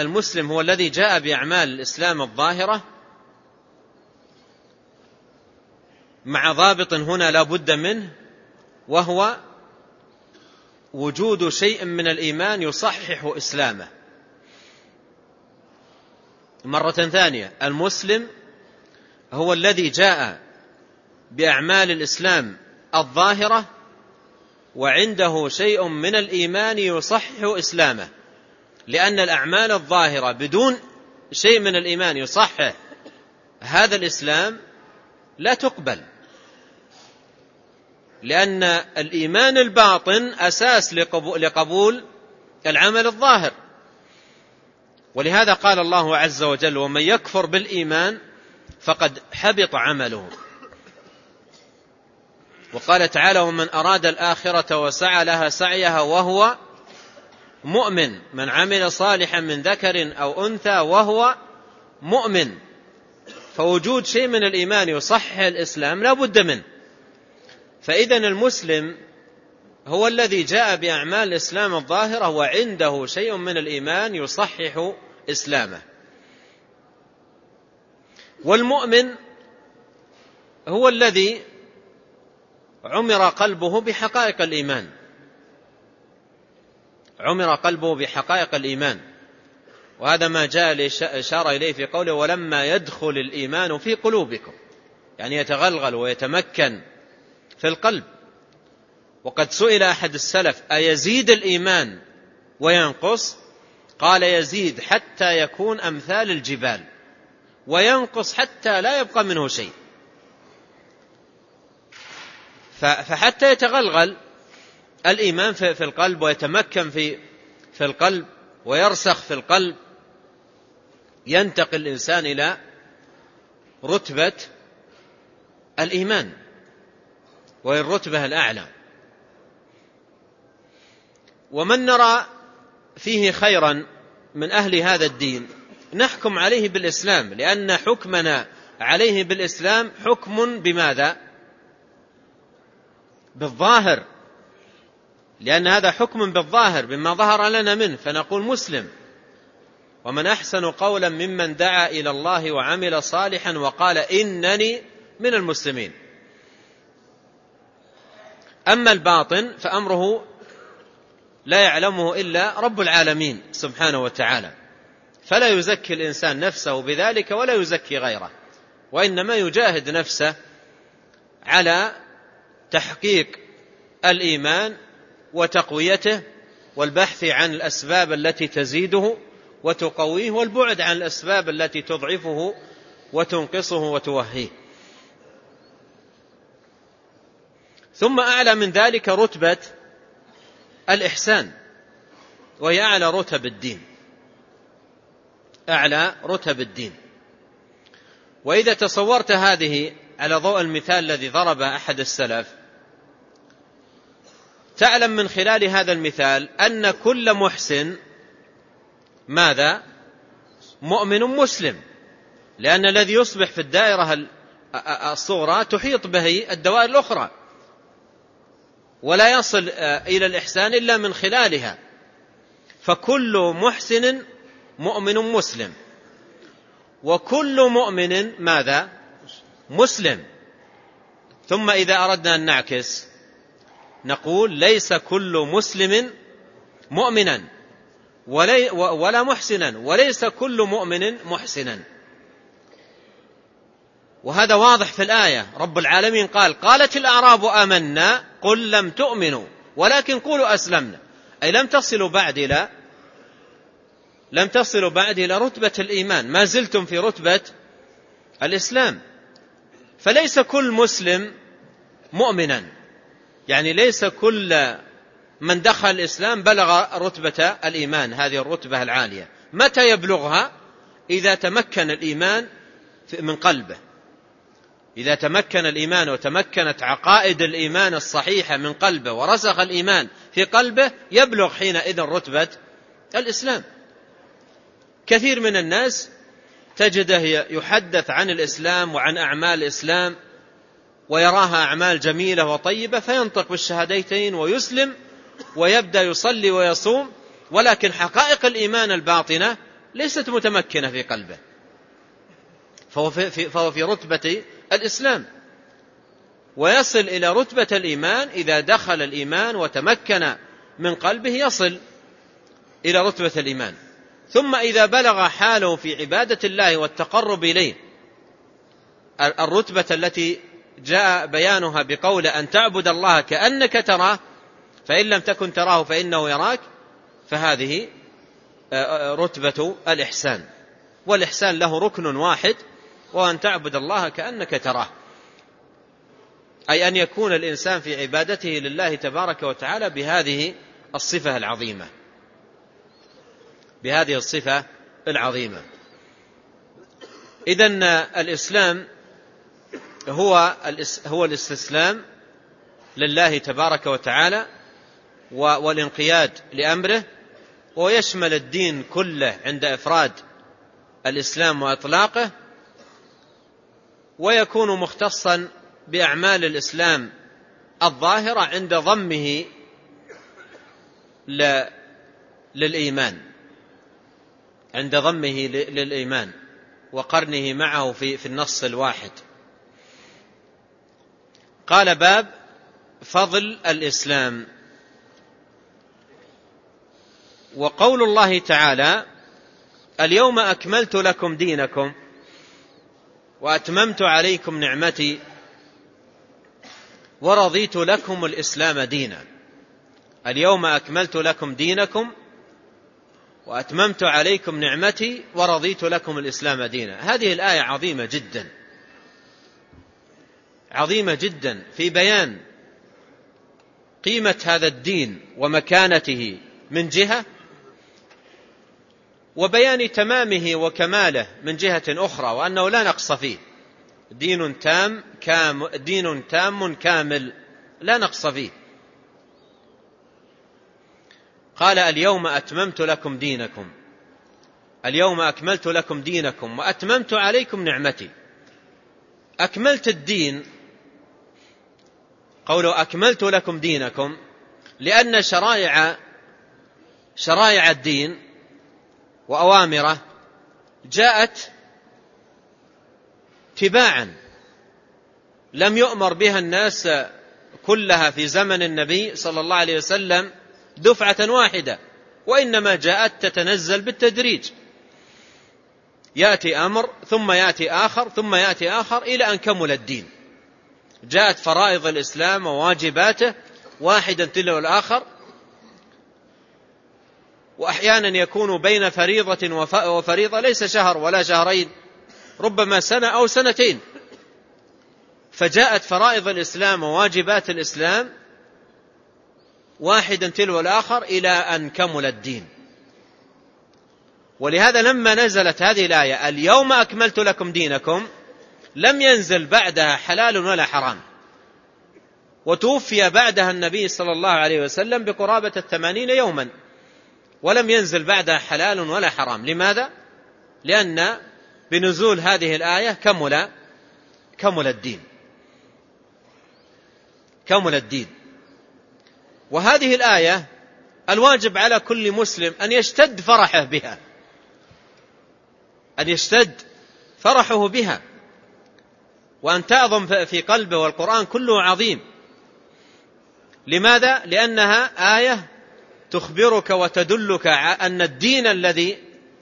المسلم هو الذي جاء بأعمال الإسلام الظاهرة مع ضابط هنا لا بد منه وهو وجود شيء من الإيمان يصحح إسلامه. مرة ثانية المسلم هو الذي جاء بأعمال الإسلام الظاهرة وعنده شيء من الإيمان يصحح إسلامه لأن الأعمال الظاهرة بدون شيء من الإيمان يصحح هذا الإسلام لا تقبل لأن الإيمان الباطن أساس لقبول العمل الظاهر. ولهذا قال الله عز وجل ومن يكفر بالإيمان فقد حبط عمله. وقال تعالى ومن أراد الآخرة وسعى لها سعيها وهو مؤمن من عمل صالحا من ذكر أو أنثى وهو مؤمن. فوجود شيء من الإيمان يصحح الإسلام لا بد منه. فإذا المسلم هو الذي جاء بأعمال الإسلام الظاهرة وعنده شيء من الإيمان يصحح إسلامه. والمؤمن هو الذي عمر قلبه بحقائق الإيمان. عمر قلبه بحقائق الإيمان. وهذا ما جاء الإشارة إليه في قوله ولما يدخل الإيمان في قلوبكم. يعني يتغلغل ويتمكن في القلب. وقد سئل أحد السلف أيزيد الإيمان وينقص؟ قال يزيد حتى يكون أمثال الجبال. وينقص حتى لا يبقى منه شيء. فحتى يتغلغل الإيمان في القلب ويتمكن في في القلب ويرسخ في القلب ينتقل الإنسان إلى رتبة الإيمان وهي الرتبة الأعلى. ومن نرى فيه خيرا من أهل هذا الدين نحكم عليه بالإسلام لأن حكمنا عليه بالإسلام حكم بماذا؟ بالظاهر. لأن هذا حكم بالظاهر بما ظهر لنا منه فنقول مسلم. ومن أحسن قولا ممن دعا إلى الله وعمل صالحا وقال إنني من المسلمين. أما الباطن فأمره لا يعلمه إلا رب العالمين سبحانه وتعالى. فلا يزكي الإنسان نفسه بذلك ولا يزكي غيره وإنما يجاهد نفسه على تحقيق الإيمان وتقويته والبحث عن الأسباب التي تزيده وتقويه والبعد عن الأسباب التي تضعفه وتنقصه وتوهيه. ثم أعلى من ذلك رتبة الإحسان وهي أعلى رتب الدين. أعلى رتب الدين. وإذا تصورت هذه على ضوء المثال الذي ضرب أحد السلف تعلم من خلال هذا المثال أن كل محسن ماذا؟ مؤمن مسلم لأن الذي يصبح في الدائرة الصغرى تحيط به الدوائر الأخرى ولا يصل إلى الإحسان إلا من خلالها. فكل محسن مؤمن مسلم. وكل مؤمن ماذا؟ مسلم. ثم إذا أردنا أن نعكس نقول ليس كل مسلم مؤمنا ولا محسنا وليس كل مؤمن محسنا. وهذا واضح في الآية. رب العالمين قال قالت الأعراب آمنا قل لم تؤمنوا ولكن قولوا أسلمنا. أي لم تصلوا بعد إلى لم تصلوا بعد إلى رتبة الإيمان. ما زلتم في رتبة الإسلام. فليس كل مسلم مؤمنا. يعني ليس كل من دخل الإسلام بلغ رتبة الإيمان هذه الرتبة العالية. متى يبلغها؟ إذا تمكن الإيمان من قلبه. إذا تمكن الإيمان وتمكنت عقائد الإيمان الصحيحة من قلبه ورسخ الإيمان في قلبه يبلغ حينئذ رتبة الإسلام. كثير من الناس تجده يحدث عن الإسلام وعن أعمال الإسلام ويراها أعمال جميلة وطيبة فينطق بالشهادتين ويسلم ويبدأ يصلي ويصوم ولكن حقائق الإيمان الباطنة ليست متمكنة في قلبه. فهو في, فهو في رتبة الإسلام. ويصل إلى رتبة الإيمان إذا دخل الإيمان وتمكن من قلبه يصل إلى رتبة الإيمان. ثم إذا بلغ حاله في عبادة الله والتقرب إليه الرتبة التي جاء بيانها بقول أن تعبد الله كأنك تراه فإن لم تكن تراه فإنه يراك فهذه آه، رتبة الإحسان. والإحسان له ركن واحد وأن تعبد الله كأنك تراه. أي أن يكون الإنسان في عبادته لله تبارك وتعالى بهذه الصفة العظيمة. بهذه الصفة العظيمة. إذن الإسلام هو هو الاستسلام لله تبارك وتعالى والانقياد لأمره ويشمل الدين كله عند إفراد الإسلام وإطلاقه ويكون مختصا بأعمال الإسلام الظاهرة عند ضمه للإيمان. عند ضمه للإيمان وقرنه معه في في النص الواحد. قال باب فضل الإسلام. وقول الله تعالى اليوم أكملت لكم دينكم وأتممت عليكم نعمتي ورضيت لكم الإسلام دينا. اليوم أكملت لكم دينكم وأتممت عليكم نعمتي ورضيت لكم الإسلام دينا. هذه الآية عظيمة جدا. عظيمة جدا. في بيان قيمة هذا الدين ومكانته من جهة وبيان تمامه وكماله من جهة أخرى وأنه لا نقص فيه. دين تام كام دين تام كامل لا نقص فيه. قال اليوم أتممت لكم دينكم. اليوم أكملت لكم دينكم وأتممت عليكم نعمتي. أكملت الدين قوله أكملت لكم دينكم لأن شرائع شرائع الدين وأوامره جاءت تباعا. لم يؤمر بها الناس كلها في زمن النبي صلى الله عليه وسلم دفعة واحدة وإنما جاءت تتنزل بالتدريج. يأتي أمر ثم يأتي آخر ثم يأتي آخر إلى أن كمل الدين. جاءت فرائض الإسلام وواجباته واحدا تلو الآخر. وأحيانا يكون بين فريضة وفريضة ليس شهر ولا شهرين ربما سنة أو سنتين. فجاءت فرائض الإسلام وواجبات الإسلام واحدا تلو الآخر إلى أن كمل الدين. ولهذا لما نزلت هذه الآية اليوم أكملت لكم دينكم لم ينزل بعدها حلال ولا حرام. وتوفي بعدها النبي صلى الله عليه وسلم بقرابة الثمانين يوما. ولم ينزل بعدها حلال ولا حرام. لماذا؟ لأن بنزول هذه الآية كمل كمل الدين. كمل الدين. وهذه الآية الواجب على كل مسلم أن يشتد فرحه بها. أن يشتد فرحه بها. وأن تعظم في قلبه والقرآن كله عظيم. لماذا؟ لأنها آية تخبرك وتدلك أن الدين الذي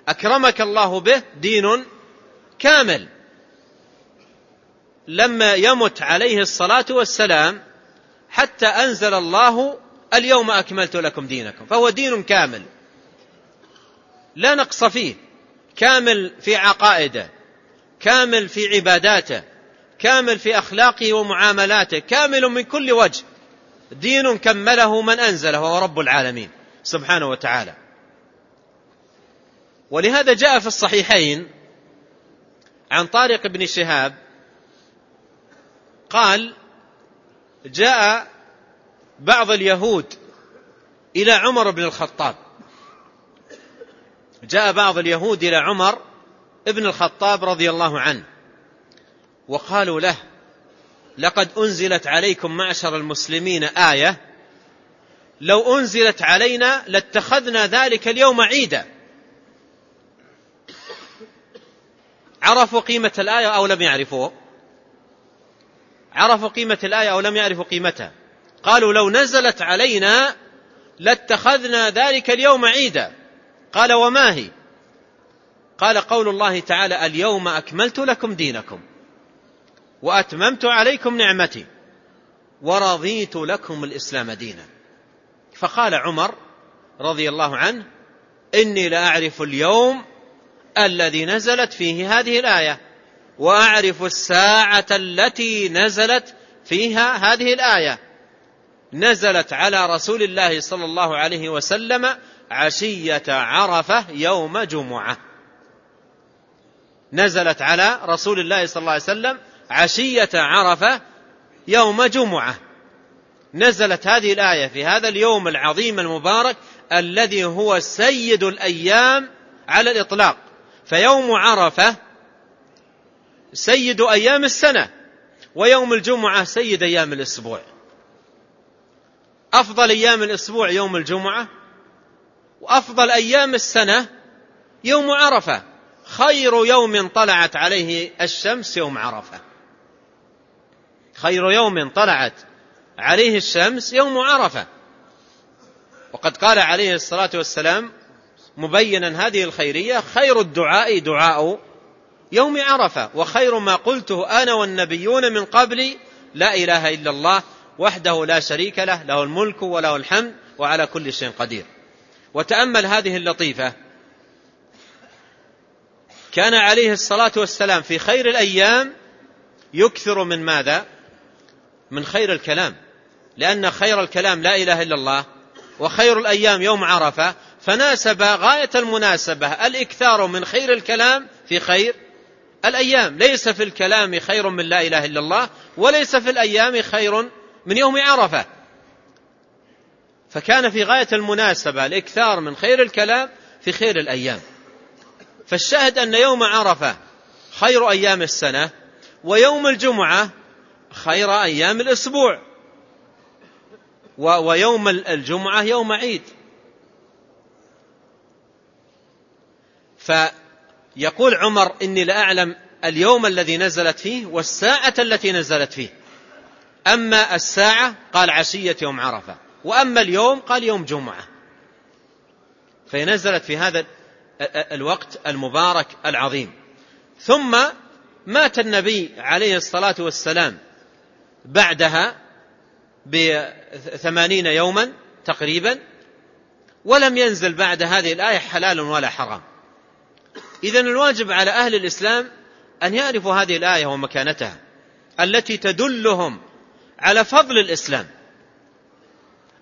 أكرمك الله به دين كامل. لما يمت عليه الصلاة والسلام حتى أنزل الله اليوم أكملت لكم دينكم. فهو دين كامل. لا نقص فيه. كامل في عقائده. كامل في عباداته. كامل في أخلاقه ومعاملاته. كامل من كل وجه. دين كمله من أنزله وهو رب العالمين. سبحانه وتعالى. ولهذا جاء في الصحيحين عن طارق بن شهاب قال جاء بعض اليهود إلى عمر بن الخطاب. جاء بعض اليهود إلى عمر بن الخطاب رضي الله عنه وقالوا له لقد أنزلت عليكم معشر المسلمين آية لو أنزلت علينا لاتخذنا ذلك اليوم عيدا. عرفوا قيمة الآية أو لم يعرفوا؟ عرفوا قيمة الآية أو لم يعرفوا قيمتها؟ قالوا لو نزلت علينا لاتخذنا ذلك اليوم عيدا. قال وما هي؟ قال قول الله تعالى اليوم أكملت لكم دينكم وأتممت عليكم نعمتي ورضيت لكم الإسلام دينا. فقال عمر رضي الله عنه إني لأعرف اليوم الذي نزلت فيه هذه الآية وأعرف الساعة التي نزلت فيها هذه الآية. نزلت على رسول الله صلى الله عليه وسلم عشية عرفة يوم جمعة. نزلت على رسول الله صلى الله عليه وسلم عشية عرفة يوم جمعة. نزلت هذه الآية في هذا اليوم العظيم المبارك الذي هو سيد الأيام على الإطلاق. فيوم عرفة سيد أيام السنة ويوم الجمعة سيد أيام الأسبوع. أفضل أيام الأسبوع يوم الجمعة وأفضل أيام السنة يوم عرفة. خير يوم طلعت عليه الشمس يوم عرفة. خير يوم طلعت عليه الشمس يوم عرفة. وقد قال عليه الصلاة والسلام مبينا هذه الخيرية خير الدعاء دعاء يوم عرفة. وخير ما قلته أنا والنبيون من قبلي لا إله إلا الله وحده لا شريك له له الملك وله الحمد وعلى كل شيء قدير. وتأمل هذه اللطيفة. كان عليه الصلاة والسلام في خير الأيام يكثر من ماذا؟ من خير الكلام. لأن خير الكلام لا إله إلا الله وخير الأيام يوم عرفة فناسب غاية المناسبة الإكثار من خير الكلام في خير الأيام. ليس في الكلام خير من لا إله إلا الله وليس في الأيام خير من يوم عرفة. فكان في غاية المناسبة الإكثار من خير الكلام في خير الأيام. فالشاهد أن يوم عرفة خير أيام السنة ويوم الجمعة خير أيام الأسبوع. ويوم الجمعة يوم عيد. فيقول عمر إني لأعلم اليوم الذي نزلت فيه والساعة التي نزلت فيه. أما الساعة قال عشية يوم عرفة وأما اليوم قال يوم جمعة. فنزلت في هذا الوقت المبارك العظيم. ثم مات النبي عليه الصلاة والسلام بعدها بثمانين يوما تقريبا ولم ينزل بعد هذه الآية حلال ولا حرام. إذا الواجب على أهل الإسلام أن يعرفوا هذه الآية ومكانتها التي تدلهم على فضل الإسلام.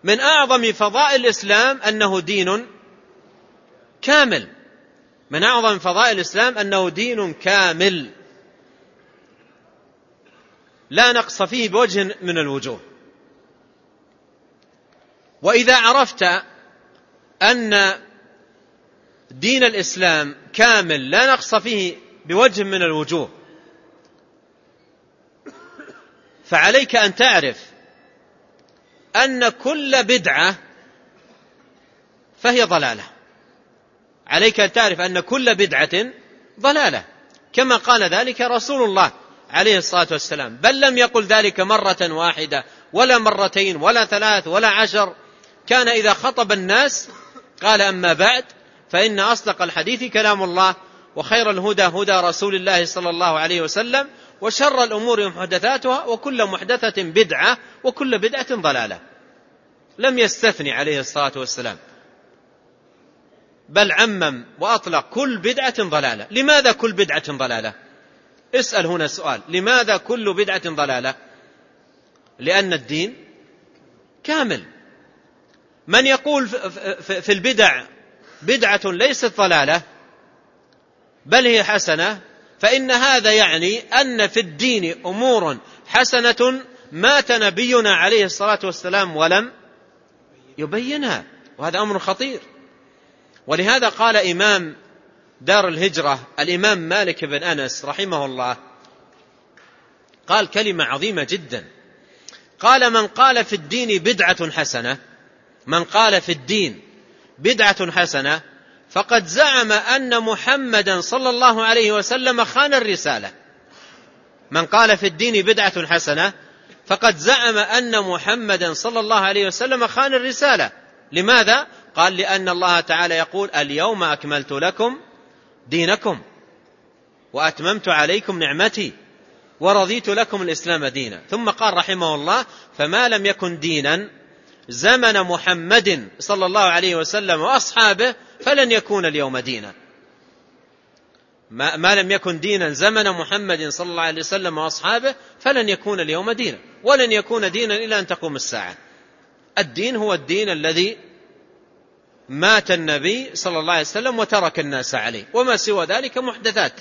من أعظم فضائل الإسلام أنه دين كامل. من أعظم فضائل الإسلام أنه دين كامل. لا نقص فيه بوجه من الوجوه. وإذا عرفت أن دين الإسلام كامل لا نقص فيه بوجه من الوجوه. فعليك أن تعرف أن كل بدعة فهي ضلالة. عليك أن تعرف أن كل بدعة ضلالة. كما قال ذلك رسول الله عليه الصلاة والسلام. بل لم يقل ذلك مرة واحدة ولا مرتين ولا ثلاث ولا عشر. كان إذا خطب الناس قال أما بعد فإن أصدق الحديث كلام الله وخير الهدى هدى رسول الله صلى الله عليه وسلم وشر الأمور محدثاتها وكل محدثة بدعة وكل بدعة ضلالة. لم يستثني عليه الصلاة والسلام. بل عمم وأطلق كل بدعة ضلالة. لماذا كل بدعة ضلالة؟ اسأل هنا سؤال. لماذا كل بدعة ضلالة؟ لأن الدين كامل. من يقول في البدع بدعة ليست ضلالة بل هي حسنة فإن هذا يعني أن في الدين أمور حسنة مات نبينا عليه الصلاة والسلام ولم يبينها وهذا أمر خطير. ولهذا قال إمام دار الهجرة الإمام مالك بن أنس رحمه الله قال كلمة عظيمة جدا. قال من قال في الدين بدعة حسنة من قال في الدين بدعة حسنة فقد زعم أن محمدا صلى الله عليه وسلم خان الرسالة. من قال في الدين بدعة حسنة فقد زعم أن محمدا صلى الله عليه وسلم خان الرسالة. لماذا؟ قال لأن الله تعالى يقول اليوم أكملت لكم دينكم وأتممت عليكم نعمتي ورضيت لكم الإسلام دينا. ثم قال رحمه الله فما لم يكن دينا زمن محمد صلى الله عليه وسلم وأصحابه فلن يكون اليوم دينا. ما, ما لم يكن دينا زمن محمد صلى الله عليه وسلم وأصحابه فلن يكون اليوم دينا. ولن يكون دينا إلى أن تقوم الساعة. الدين هو الدين الذي مات النبي صلى الله عليه وسلم وترك الناس عليه. وما سوى ذلك محدثات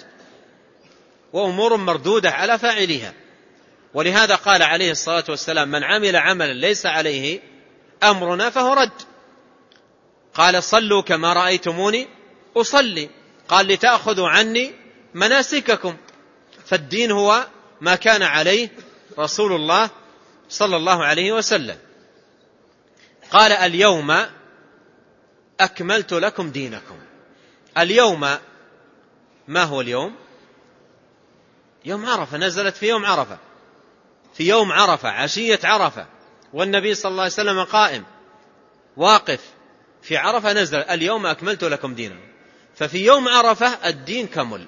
وأمور مردودة على فاعلها. ولهذا قال عليه الصلاة والسلام من عمل عملا ليس عليه أمرنا فهو رد. قال صلوا كما رأيتموني أصلي. قال لتأخذوا عني مناسككم. فالدين هو ما كان عليه رسول الله صلى الله عليه وسلم. قال اليوم أكملت لكم دينكم. اليوم ما هو اليوم؟ يوم عرفة نزلت في يوم عرفة. في يوم عرفة عشية عرفة. والنبي صلى الله عليه وسلم قائم واقف في عرفة نزل اليوم أكملت لكم دينكم ففي يوم عرفة الدين كمل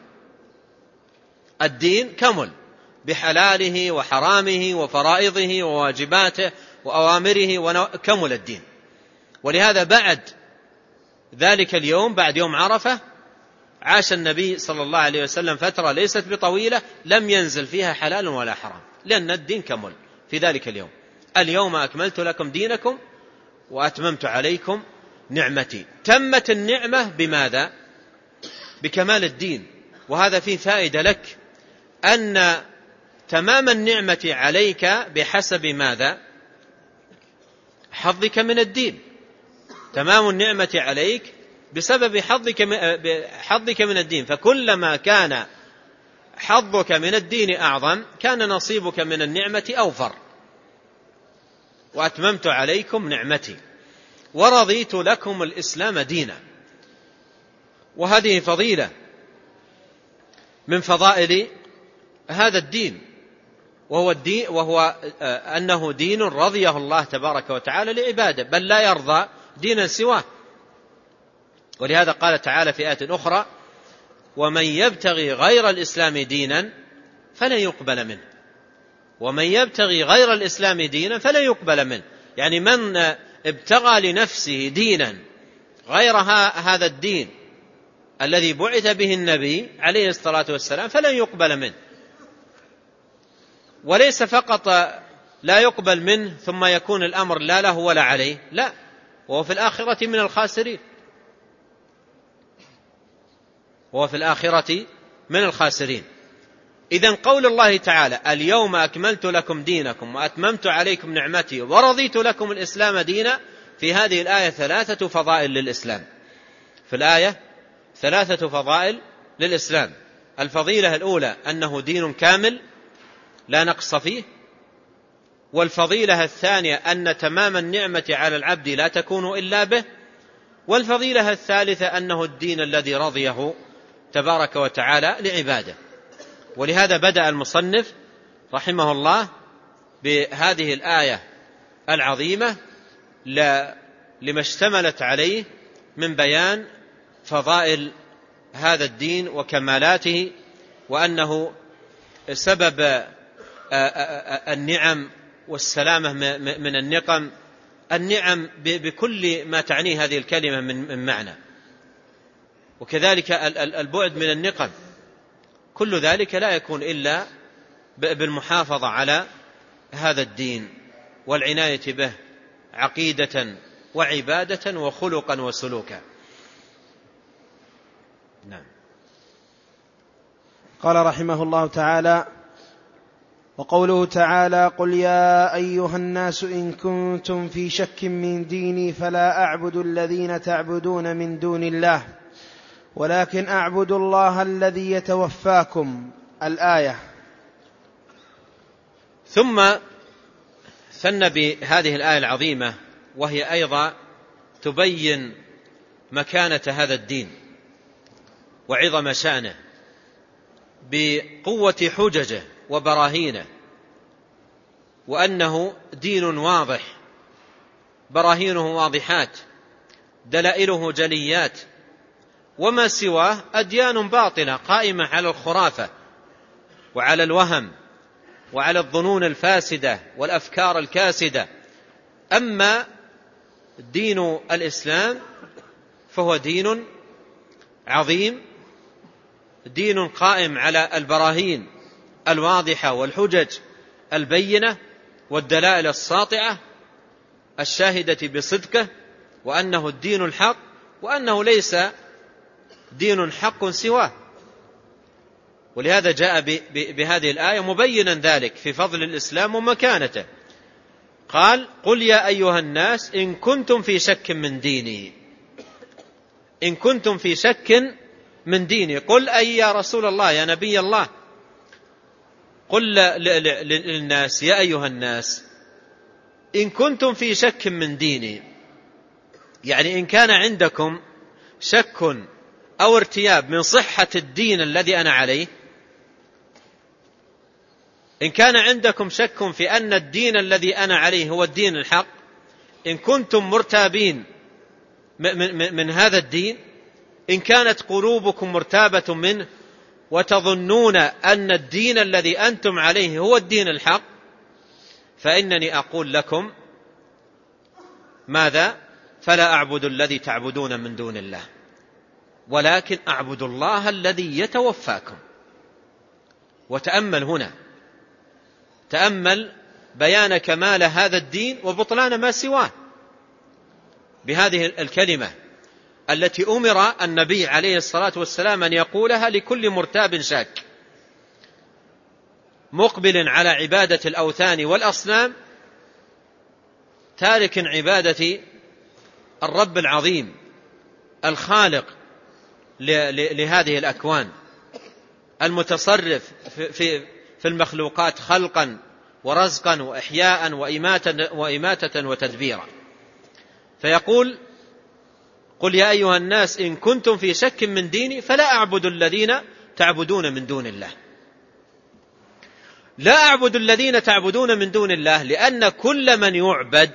الدين كمل بحلاله وحرامه وفرائضه وواجباته وأوامره كمل الدين. ولهذا بعد ذلك اليوم بعد يوم عرفة عاش النبي صلى الله عليه وسلم فترة ليست بطويلة لم ينزل فيها حلال ولا حرام لأن الدين كمل في ذلك اليوم. اليوم أكملت لكم دينكم وأتممت عليكم نعمتي. تمت النعمة بماذا؟ بكمال الدين. وهذا فيه فائدة لك. أن تمام النعمة عليك بحسب ماذا؟ حظك من الدين. تمام النعمة عليك بسبب حظك حظك من الدين. فكلما كان حظك من الدين أعظم كان نصيبك من النعمة أوفر. وأتممت عليكم نعمتي. ورضيت لكم الإسلام دينا. وهذه فضيلة من فضائل هذا الدين. وهو الدين وهو آه، أنه دين رضيه الله تبارك وتعالى لعباده بل لا يرضى دينا سواه. ولهذا قال تعالى في آية أخرى ومن يبتغي غير الإسلام دينا فلن يقبل منه. ومن يبتغي غير الإسلام دينا فلن يقبل منه. يعني من ابتغى لنفسه دينا غير هذا الدين الذي بعث به النبي عليه الصلاة والسلام فلن يقبل منه. وليس فقط لا يقبل منه ثم يكون الأمر لا له ولا عليه لا. وهو في الآخرة من الخاسرين. وهو في الآخرة من الخاسرين. إذا قول الله تعالى اليوم أكملت لكم دينكم وأتممت عليكم نعمتي ورضيت لكم الإسلام دينا في هذه الآية ثلاثة فضائل للإسلام. في الآية ثلاثة فضائل للإسلام. الفضيلة الأولى أنه دين كامل لا نقص فيه. والفضيلة الثانية أن تمام النعمة على العبد لا تكون إلا به. والفضيلة الثالثة أنه الدين الذي رضيه تبارك وتعالى لعباده. ولهذا بدأ المصنف رحمه الله بهذه الآية العظيمة لما اشتملت عليه من بيان فضائل هذا الدين وكمالاته وأنه سبب النعم والسلامة من النقم النعم بكل ما تعنيه هذه الكلمة من معنى. وكذلك البعد من النقم. كل ذلك لا يكون إلا بالمحافظة على هذا الدين والعناية به عقيدة وعبادة وخلقا وسلوكا. نعم. قال رحمه الله تعالى وقوله تعالى قل يا أيها الناس إن كنتم في شك من ديني فلا أعبد الذين تعبدون من دون الله. ولكن أعبد الله الذي يتوفاكم. الآية. ثم ثن بهذه الآية العظيمة وهي أيضا تبين مكانة هذا الدين وعظم شأنه بقوة حججه وبراهينه وأنه دين واضح براهينه واضحات دلائله جليات وما سواه أديان باطلة قائمة على الخرافة وعلى الوهم وعلى الظنون الفاسدة والأفكار الكاسدة. أما دين الإسلام فهو دين عظيم دين قائم على البراهين الواضحة والحجج البينة والدلائل الساطعة الشاهدة بصدقه وأنه الدين الحق وأنه ليس دين حق سواه. ولهذا جاء بهذه الآية مبينا ذلك في فضل الإسلام ومكانته. قال قل يا أيها الناس إن كنتم في شك من ديني. إن كنتم في شك من ديني. قل أي يا رسول الله يا نبي الله. قل للناس يا أيها الناس إن كنتم في شك من ديني. يعني إن كان عندكم شك أو ارتياب من صحة الدين الذي أنا عليه. إن كان عندكم شك في أن الدين الذي أنا عليه هو الدين الحق إن كنتم مرتابين من, هذا الدين إن كانت قلوبكم مرتابة منه وتظنون أن الدين الذي أنتم عليه هو الدين الحق فإنني أقول لكم ماذا؟ فلا أعبد الذي تعبدون من دون الله. ولكن أعبد الله الذي يتوفاكم. وتأمل هنا. تأمل بيان كمال هذا الدين وبطلان ما سواه. بهذه الكلمة التي أمر النبي عليه الصلاة والسلام أن يقولها لكل مرتاب شاك. مقبل على عبادة الأوثان والأصنام تارك عبادة الرب العظيم الخالق لهذه الأكوان. المتصرف في في المخلوقات خلقا ورزقا وإحياء وإماتة, وإماتة وتدبيرا. فيقول قل يا أيها الناس إن كنتم في شك من ديني فلا أعبد الذين تعبدون من دون الله. لا أعبد الذين تعبدون من دون الله لأن كل من يعبد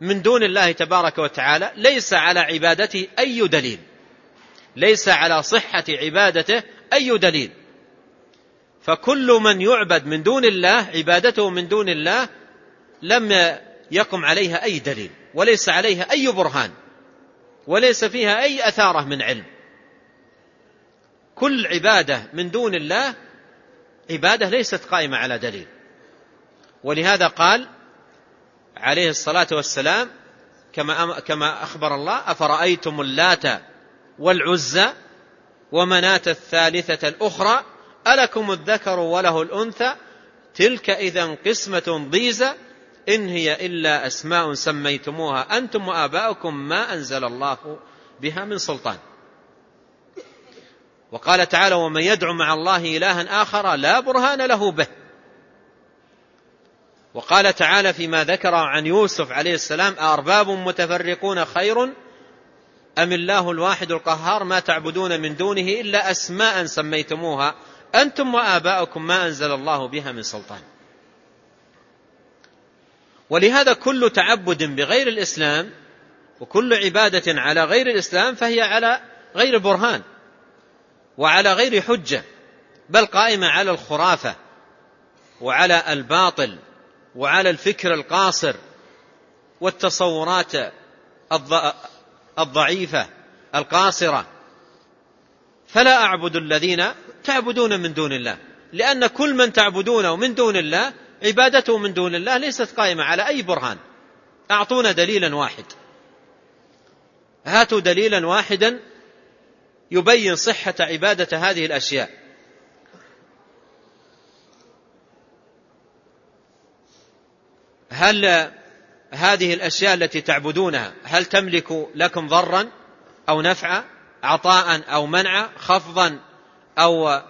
من دون الله تبارك وتعالى ليس على عبادته أي دليل. ليس على صحة عبادته أي دليل. فكل من يعبد من دون الله عبادته من دون الله لم يقم عليها أي دليل وليس عليها أي برهان وليس فيها أي أثارة من علم. كل عبادة من دون الله عبادة ليست قائمة على دليل. ولهذا قال عليه الصلاة والسلام كما كما أخبر الله أفرأيتم اللات والعزى ومناة الثالثة الأخرى ألكم الذكر وله الأنثى تلك إذا قسمة ضيزى إن هي إلا أسماء سميتموها أنتم وآباؤكم ما أنزل الله بها من سلطان. وقال تعالى ومن يدعو مع الله إلها آخر لا برهان له به. وقال تعالى فيما ذكر عن يوسف عليه السلام أرباب متفرقون خير أم الله الواحد القهار ما تعبدون من دونه إلا أسماء سميتموها أنتم وآباؤكم ما أنزل الله بها من سلطان. ولهذا كل تعبد بغير الإسلام وكل عبادة على غير الإسلام فهي على غير برهان وعلى غير حجة بل قائمة على الخرافة وعلى الباطل وعلى الفكر القاصر والتصورات الضعيفة القاصرة. فلا أعبد الذين تعبدون من دون الله. لأن كل من تعبدونه من دون الله عبادته من دون الله ليست قائمة على أي برهان. أعطونا دليلا واحد. هاتوا دليلا واحدا يبين صحة عبادة هذه الأشياء. هل هذه الأشياء التي تعبدونها هل تملك لكم ضرا أو نفعا عطاء أو منعا خفضا أو آه،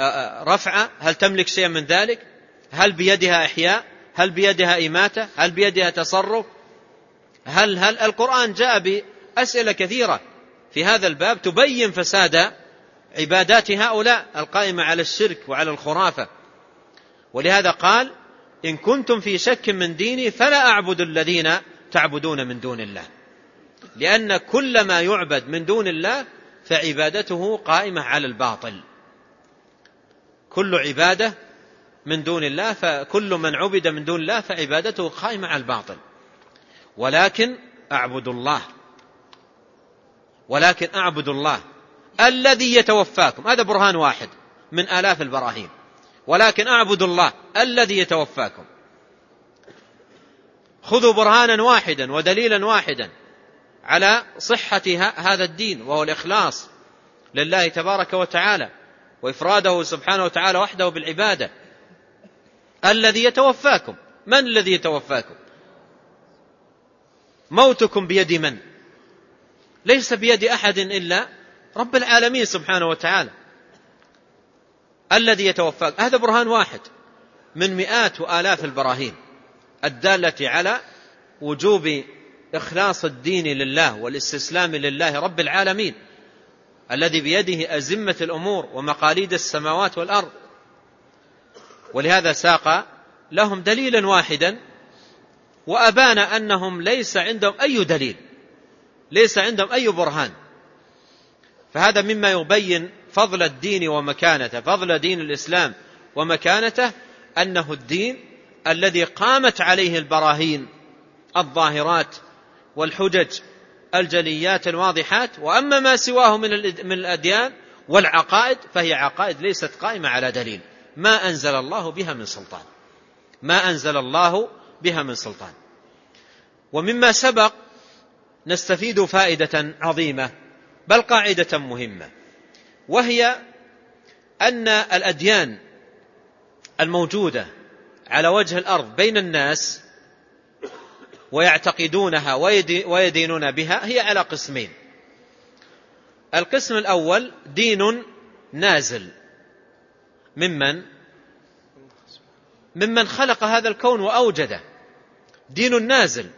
آه، رفعا؟ هل تملك شيئا من ذلك؟ هل بيدها إحياء؟ هل بيدها إماتة؟ هل بيدها تصرف؟ هل هل القرآن جاء بأسئلة كثيرة في هذا الباب تبين فساد عبادات هؤلاء القائمة على الشرك وعلى الخرافة؟ ولهذا قال إن كنتم في شك من ديني فلا أعبد الذين تعبدون من دون الله. لأن كل ما يعبد من دون الله فعبادته قائمة على الباطل. كل عبادة من دون الله فكل من عبد من دون الله فعبادته قائمة على الباطل. ولكن أعبد الله. ولكن أعبد الله الذي يتوفاكم. هذا برهان واحد من آلاف البراهين. ولكن أعبد الله الذي يتوفاكم. خذوا برهانا واحدا ودليلا واحدا على صحة هذا الدين وهو الإخلاص لله تبارك وتعالى وإفراده سبحانه وتعالى وحده بالعبادة. الذي يتوفاكم. من الذي يتوفاكم؟ موتكم بيد من؟ ليس بيد أحد إلا رب العالمين سبحانه وتعالى. الذي يتوفاك. هذا برهان واحد من مئات وآلاف البراهين الدالة على وجوب إخلاص الدين لله والاستسلام لله رب العالمين الذي بيده أزمة الأمور ومقاليد السماوات والأرض. ولهذا ساق لهم دليلا واحدا وأبان أنهم ليس عندهم أي دليل ليس عندهم أي برهان. فهذا مما يبين فضل الدين ومكانته فضل دين الإسلام ومكانته أنه الدين الذي قامت عليه البراهين الظاهرات والحجج الجليات الواضحات وأما ما سواه من الأديان والعقائد فهي عقائد ليست قائمة على دليل. ما أنزل الله بها من سلطان. ما أنزل الله بها من سلطان. ومما سبق نستفيد فائدة عظيمة بل قاعدة مهمة. وهي أن الأديان الموجودة على وجه الأرض بين الناس ويعتقدونها ويدينون بها هي على قسمين. القسم الأول دين نازل. ممن؟ ممن خلق هذا الكون وأوجده. دين نازل.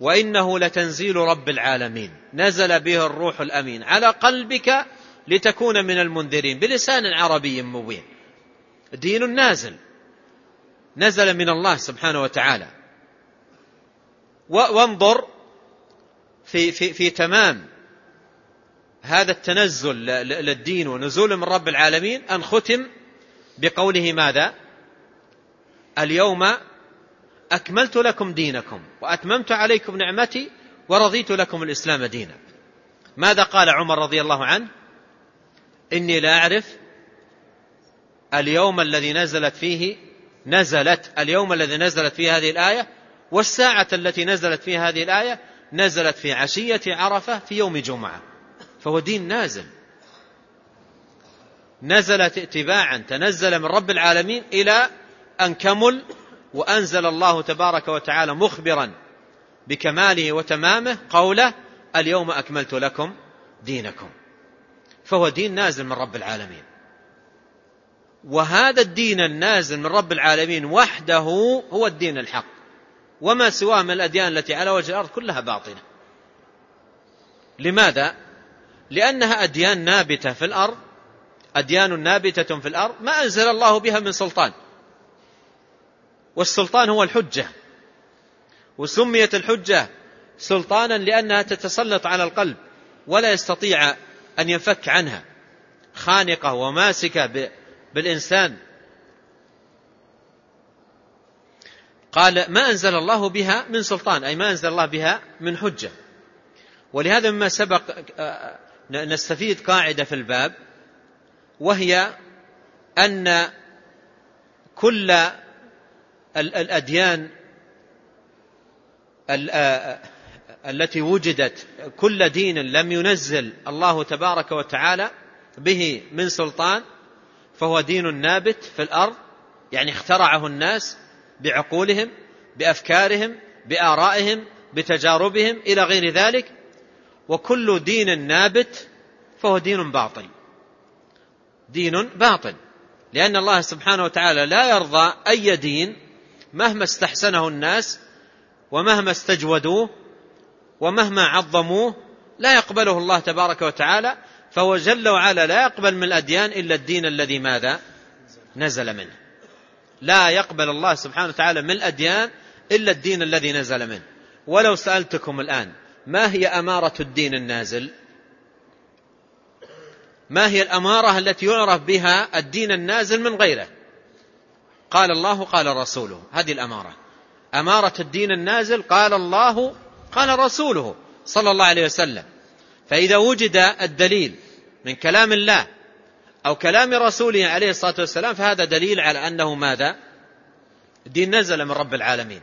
وإنه لتنزيل رب العالمين. نزل به الروح الأمين على قلبك لتكون من المنذرين. بلسان عربي مبين. دين نازل. نزل من الله سبحانه وتعالى. وانظر في, في, في تمام هذا التنزل للدين ونزول من رب العالمين. أن ختم بقوله ماذا؟ اليوم أكملت لكم دينكم وأتممت عليكم نعمتي ورضيت لكم الإسلام دينا. ماذا قال عمر رضي الله عنه؟ إني لا أعرف اليوم الذي نزلت فيه نزلت اليوم الذي نزلت فيه هذه الآية والساعة التي نزلت فيها هذه الآية نزلت في عشية عرفة في يوم جمعة. فهو دين نازل. نزلت اتباعا تنزل من رب العالمين إلى أن كمل وأنزل الله تبارك وتعالى مخبرا بكماله وتمامه قوله اليوم أكملت لكم دينكم. فهو دين نازل من رب العالمين. وهذا الدين النازل من رب العالمين وحده هو الدين الحق. وما سواه من الأديان التي على وجه الأرض كلها باطلة. لماذا؟ لأنها أديان نابتة في الأرض. أديان نابتة في الأرض. ما أنزل الله بها من سلطان. والسلطان هو الحجة. وسميت الحجة سلطانا لأنها تتسلط على القلب ولا يستطيع أن ينفك عنها. خانقة وماسكة بالإنسان. قال ما أنزل الله بها من سلطان أي ما أنزل الله بها من حجة. ولهذا مما سبق آه، نستفيد قاعدة في الباب وهي أن كل الأديان التي وجدت كل دين لم ينزل الله تبارك وتعالى به من سلطان فهو دين نابت في الأرض يعني اخترعه الناس بعقولهم بأفكارهم بآرائهم بتجاربهم إلى غير ذلك. وكل دين نابت فهو دين باطل. دين باطل. لأن الله سبحانه وتعالى لا يرضى أي دين مهما استحسنه الناس ومهما استجودوه ومهما عظموه لا يقبله الله تبارك وتعالى فهو جل وعلا لا يقبل من الأديان إلا الدين الذي ماذا؟ نزل منه. لا يقبل الله سبحانه وتعالى من الأديان إلا الدين الذي نزل منه. ولو سألتكم الآن ما هي أمارة الدين النازل؟ ما هي الأمارة التي يعرف بها الدين النازل من غيره؟ قال الله قال رسوله. هذه الأمارة. أمارة الدين النازل قال الله قال رسوله صلى الله عليه وسلم. فإذا وجد الدليل من كلام الله أو كلام رسوله عليه الصلاة والسلام فهذا دليل على أنه ماذا؟ دين نزل من رب العالمين.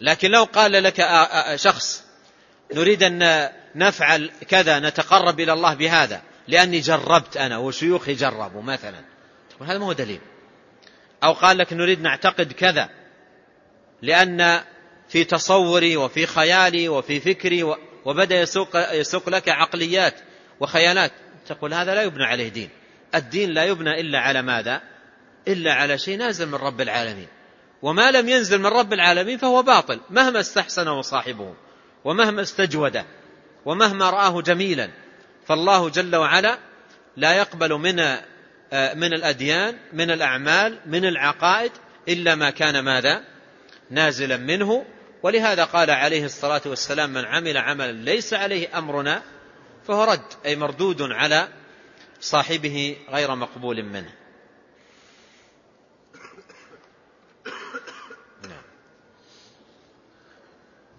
لكن لو قال لك شخص نريد أن نفعل كذا نتقرب إلى الله بهذا لأني جربت أنا وشيوخي جربوا مثلا. هذا ما هو دليل. أو قال لك نريد نعتقد كذا. لأن في تصوري وفي خيالي وفي فكري وبدأ يسوق, يسوق لك عقليات وخيالات. تقول هذا لا يبنى عليه دين. الدين لا يبنى إلا على ماذا؟ إلا على شيء نازل من رب العالمين. وما لم ينزل من رب العالمين فهو باطل مهما استحسنه صاحبه ومهما استجوده ومهما رآه جميلا. فالله جل وعلا لا يقبل من من الأديان من الأعمال من العقائد إلا ما كان ماذا؟ نازلا منه. ولهذا قال عليه الصلاة والسلام من عمل عملا ليس عليه أمرنا فهو رد أي مردود على صاحبه غير مقبول منه.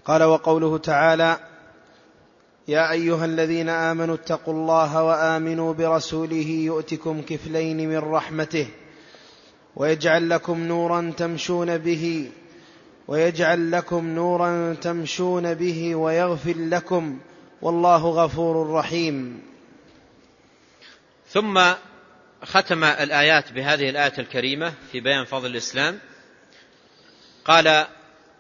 قال وقوله تعالى يا أيها الذين آمنوا اتقوا الله وآمنوا برسوله يؤتكم كفلين من رحمته ويجعل لكم نورا تمشون به ويجعل لكم نورا تمشون به ويغفر لكم والله غفور رحيم. ثم ختم الآيات بهذه الآية الكريمة في بيان فضل الإسلام. قال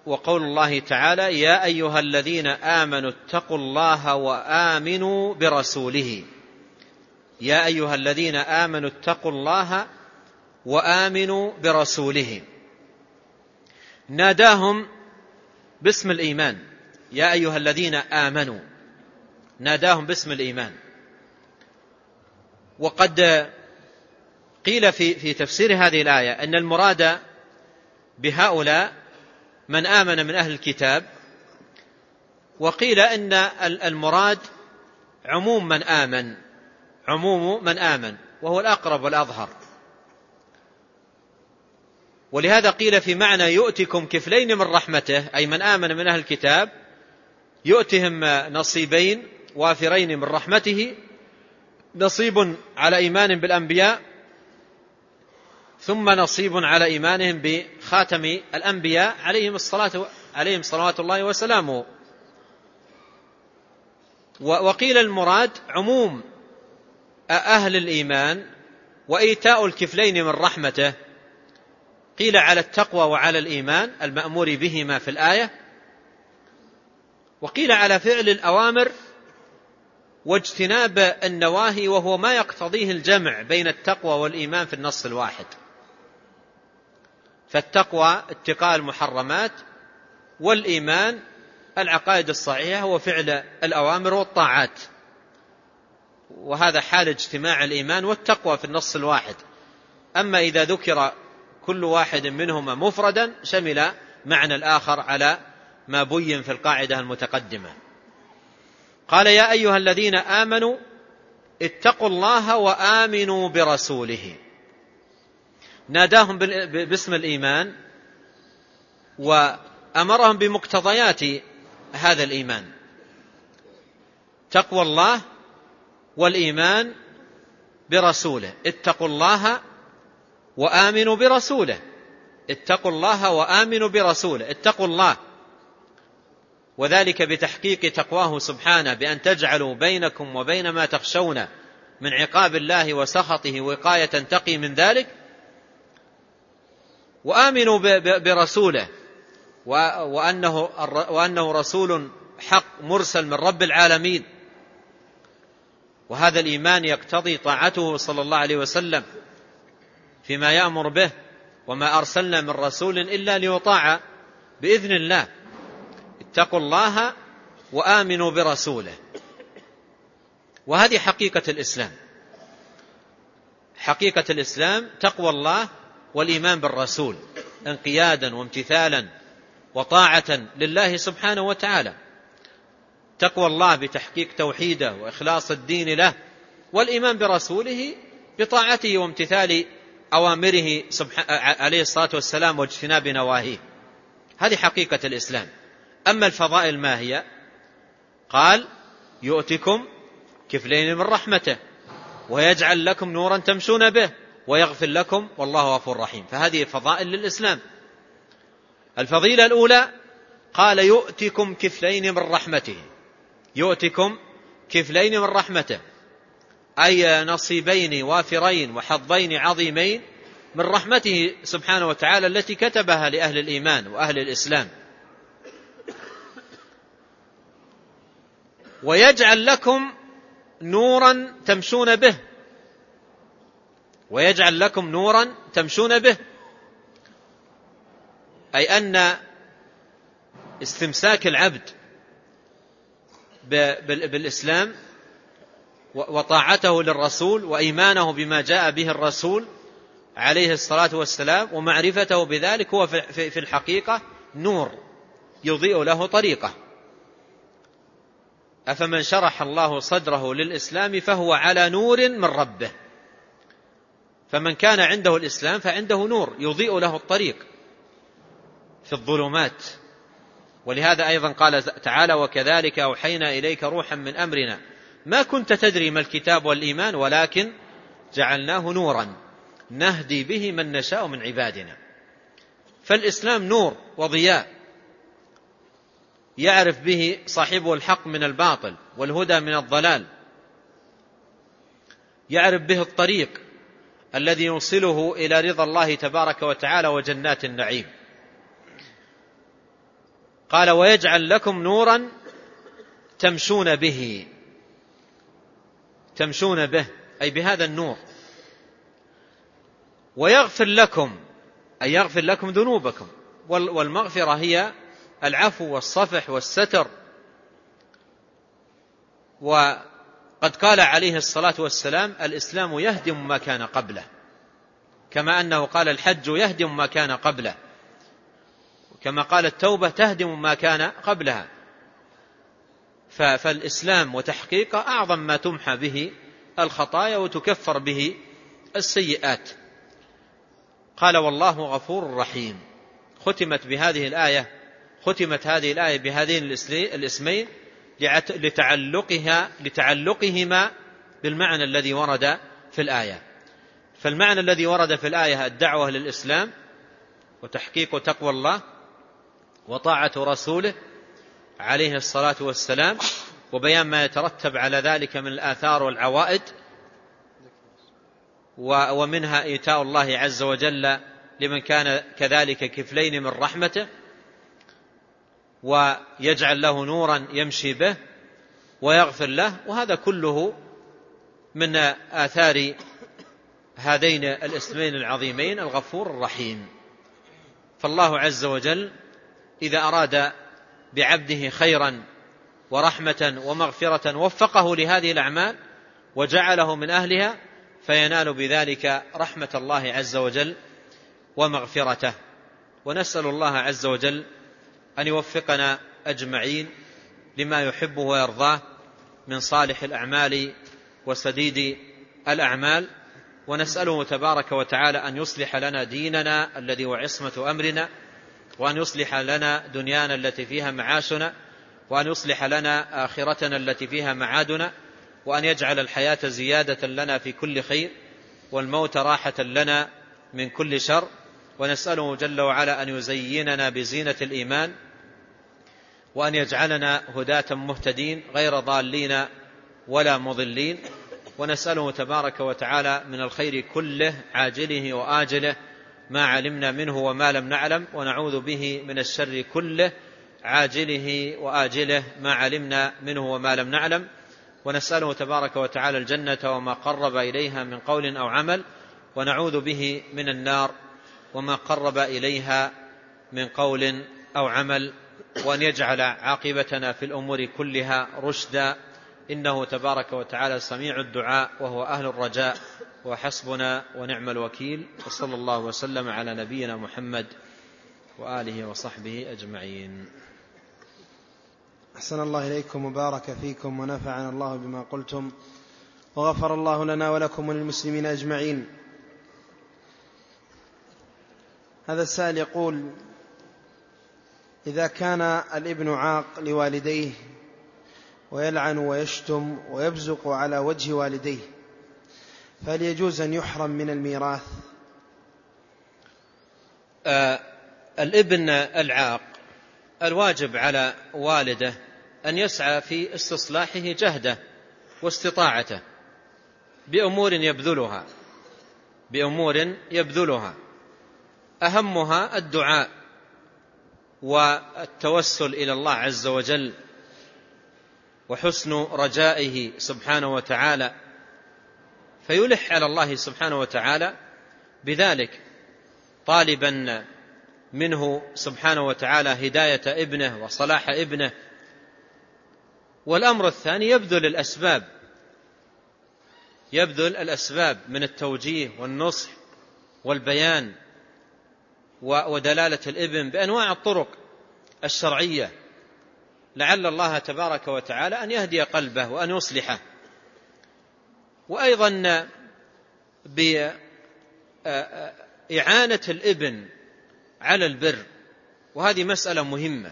وقول الله تعالى يا أيها الذين آمنوا اتقوا الله وآمنوا برسوله. يا أيها الذين آمنوا اتقوا الله وآمنوا برسوله. ناداهم باسم الإيمان. يا أيها الذين آمنوا. ناداهم باسم الإيمان. وقد قيل في في تفسير هذه الآية أن المراد بهؤلاء من آمن من أهل الكتاب وقيل إن المراد عموم من آمن عموم من آمن وهو الأقرب والأظهر. ولهذا قيل في معنى يؤتكم كفلين من رحمته أي من آمن من أهل الكتاب يؤتهم نصيبين وافرين من رحمته نصيب على إيمان بالأنبياء ثم نصيب على إيمانهم بخاتم الأنبياء عليهم الصلاة عليهم صلوات الله وسلامه. وقيل المراد عموم أهل الإيمان وإيتاء الكفلين من رحمته. قيل على التقوى وعلى الإيمان المأمور بهما في الآية. وقيل على فعل الأوامر واجتناب النواهي وهو ما يقتضيه الجمع بين التقوى والإيمان في النص الواحد. فالتقوى اتقاء المحرمات والإيمان العقائد الصحيحة وفعل الأوامر والطاعات. وهذا حال اجتماع الإيمان والتقوى في النص الواحد. أما إذا ذكر كل واحد منهما مفردا شمل معنى الآخر على ما بين في القاعدة المتقدمة. قال يا أيها الذين آمنوا اتقوا الله وآمنوا برسوله. ناداهم باسم الإيمان وأمرهم بمقتضيات هذا الإيمان. تقوى الله والإيمان برسوله. اتقوا الله وآمنوا برسوله. اتقوا الله وآمنوا برسوله. اتقوا الله. وذلك بتحقيق تقواه سبحانه بأن تجعلوا بينكم وبين ما تخشون من عقاب الله وسخطه وقاية تقي من ذلك وآمنوا برسوله. وأنه, وأنه رسول حق مرسل من رب العالمين. وهذا الإيمان يقتضي طاعته صلى الله عليه وسلم فيما يأمر به وما أرسلنا من رسول إلا ليطاع بإذن الله. اتقوا الله وآمنوا برسوله. وهذه حقيقة الإسلام. حقيقة الإسلام تقوى الله والإيمان بالرسول انقيادا وامتثالا وطاعة لله سبحانه وتعالى. تقوى الله بتحقيق توحيده وإخلاص الدين له والإيمان برسوله بطاعته وامتثال أوامره عليه الصلاة والسلام واجتناب نواهيه. هذه حقيقة الإسلام. أما الفضائل ما هي؟ قال يؤتكم كفلين من رحمته ويجعل لكم نورا تمشون به. ويغفر لكم والله غفور رحيم. فهذه فضائل للإسلام. الفضيلة الأولى قال يؤتكم كفلين من رحمته. يؤتكم كفلين من رحمته. أي نصيبين وافرين وحظين عظيمين من رحمته سبحانه وتعالى التي كتبها لأهل الإيمان وأهل الإسلام. ويجعل لكم نورا تمشون به. ويجعل لكم نورا تمشون به. أي أن استمساك العبد بالإسلام وطاعته للرسول وإيمانه بما جاء به الرسول عليه الصلاة والسلام ومعرفته بذلك هو في الحقيقة نور يضيء له طريقة. أفمن شرح الله صدره للإسلام فهو على نور من ربه. فمن كان عنده الإسلام فعنده نور يضيء له الطريق في الظلمات. ولهذا أيضا قال تعالى وكذلك أوحينا إليك روحا من أمرنا. ما كنت تدري ما الكتاب والإيمان ولكن جعلناه نورا نهدي به من نشاء من عبادنا. فالإسلام نور وضياء يعرف به صاحبه الحق من الباطل والهدى من الضلال يعرف به الطريق الذي يوصله إلى رضا الله تبارك وتعالى وجنات النعيم. قال ويجعل لكم نورا تمشون به. تمشون به أي بهذا النور. ويغفر لكم أي يغفر لكم ذنوبكم. والمغفرة هي العفو والصفح والستر وقد قال عليه الصلاة والسلام الإسلام يهدم ما كان قبله. كما أنه قال الحج يهدم ما كان قبله. كما قال التوبة تهدم ما كان قبلها. فالإسلام وتحقيقه أعظم ما تمحى به الخطايا وتكفر به السيئات. قال والله غفور رحيم. ختمت بهذه الآية ختمت هذه الآية بهذين الاسمين لتعلقها لتعلقهما بالمعنى الذي ورد في الآية. فالمعنى الذي ورد في الآية الدعوة للإسلام وتحقيق تقوى الله وطاعة رسوله عليه الصلاة والسلام وبيان ما يترتب على ذلك من الآثار والعوائد ومنها إيتاء الله عز وجل لمن كان كذلك كفلين من رحمته ويجعل له نورا يمشي به ويغفر له وهذا كله من آثار هذين الاسمين العظيمين الغفور الرحيم. فالله عز وجل إذا أراد بعبده خيرا ورحمة ومغفرة وفقه لهذه الأعمال وجعله من أهلها فينال بذلك رحمة الله عز وجل ومغفرته. ونسأل الله عز وجل أن يوفقنا أجمعين لما يحبه ويرضاه من صالح الأعمال وسديد الأعمال. ونسأله تبارك وتعالى أن يصلح لنا ديننا الذي هو عصمة أمرنا وأن يصلح لنا دنيانا التي فيها معاشنا وأن يصلح لنا آخرتنا التي فيها معادنا وأن يجعل الحياة زيادة لنا في كل خير والموت راحة لنا من كل شر. ونسأله جل وعلا أن يزيننا بزينة الإيمان وأن يجعلنا هداة مهتدين غير ضالين ولا مضلين. ونسأله تبارك وتعالى من الخير كله عاجله وآجله ما علمنا منه وما لم نعلم ونعوذ به من الشر كله عاجله وآجله ما علمنا منه وما لم نعلم. ونسأله تبارك وتعالى الجنة وما قرب إليها من قول أو عمل ونعوذ به من النار وما قرب إليها من قول أو عمل. وأن يجعل عاقبتنا في الأمور كلها رشدا. إنه تبارك وتعالى سميع الدعاء وهو أهل الرجاء وحسبنا ونعم الوكيل. وصلى الله وسلم على نبينا محمد وآله وصحبه أجمعين. أحسن الله إليكم وبارك فيكم ونفعنا الله بما قلتم وغفر الله لنا ولكم وللمسلمين أجمعين. هذا السائل يقول إذا كان الابن عاق لوالديه ويلعن ويشتم ويبزق على وجه والديه فهل يجوز أن يحرم من الميراث. آه الابن العاق الواجب على والده أن يسعى في استصلاحه جهده واستطاعته بأمور يبذلها بأمور يبذلها. أهمها الدعاء. والتوسل إلى الله عز وجل وحسن رجائه سبحانه وتعالى فيلح على الله سبحانه وتعالى بذلك طالبا منه سبحانه وتعالى هداية ابنه وصلاح ابنه. والأمر الثاني يبذل الأسباب يبذل الأسباب من التوجيه والنصح والبيان ودلالة الإبن بأنواع الطرق الشرعية. لعل الله تبارك وتعالى أن يهدي قلبه وأن يصلحه. وأيضا بإعانة الإبن على البر. وهذه مسألة مهمة.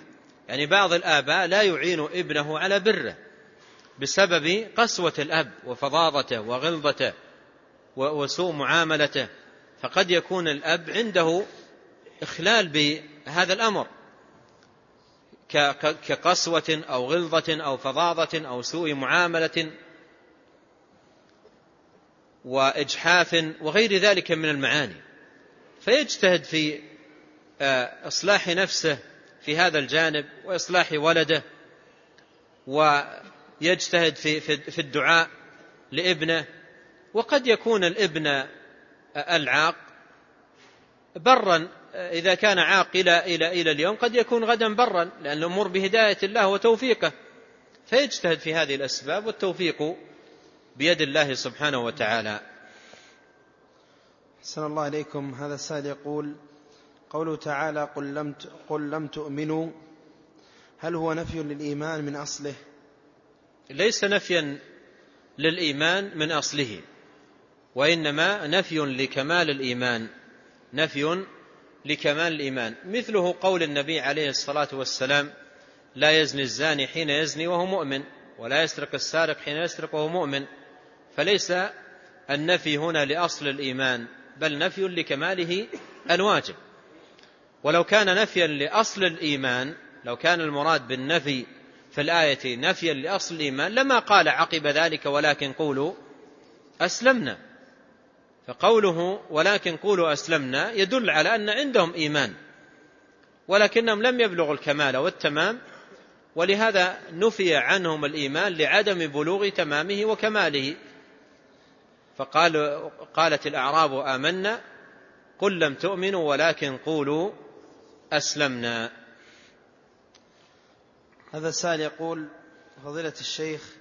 يعني بعض الآباء لا يعين ابنه على بره بسبب قسوة الأب وفظاظته وغلظته وسوء معاملته. فقد يكون الأب عنده إخلال بهذا الأمر. كقسوة أو غلظة أو فظاظة أو سوء معاملة وإجحاف وغير ذلك من المعاني. فيجتهد في آه، إصلاح نفسه في هذا الجانب وإصلاح ولده ويجتهد في في الدعاء لابنه. وقد يكون الابن العاق برا إذا كان عاق إلى إلى إلى اليوم قد يكون غدا برا لأن الأمور بهداية الله وتوفيقه. فيجتهد في هذه الأسباب والتوفيق بيد الله سبحانه وتعالى. أحسن الله إليكم. هذا السائل يقول قوله تعالى قل لم, قل لم تؤمنوا. هل هو نفي للإيمان من أصله؟ ليس نفيا للإيمان من أصله وإنما نفي لكمال الإيمان. نفي لكمال الإيمان. مثله قول النبي عليه الصلاة والسلام لا يزني الزاني حين يزني وهو مؤمن ولا يسرق السارق حين يسرق وهو مؤمن. فليس النفي هنا لأصل الإيمان بل نفي لكماله الواجب. ولو كان نفيا لأصل الإيمان لو كان المراد بالنفي في الآية نفيا لأصل الإيمان لما قال عقب ذلك ولكن قولوا أسلمنا. فقوله ولكن قولوا أسلمنا يدل على أن عندهم إيمان ولكنهم لم يبلغوا الكمال والتمام ولهذا نفي عنهم الإيمان لعدم بلوغ تمامه وكماله. فقال قالت الأعراب آمنا قل لم تؤمنوا ولكن قولوا أسلمنا. هذا السائل يقول فضيلة الشيخ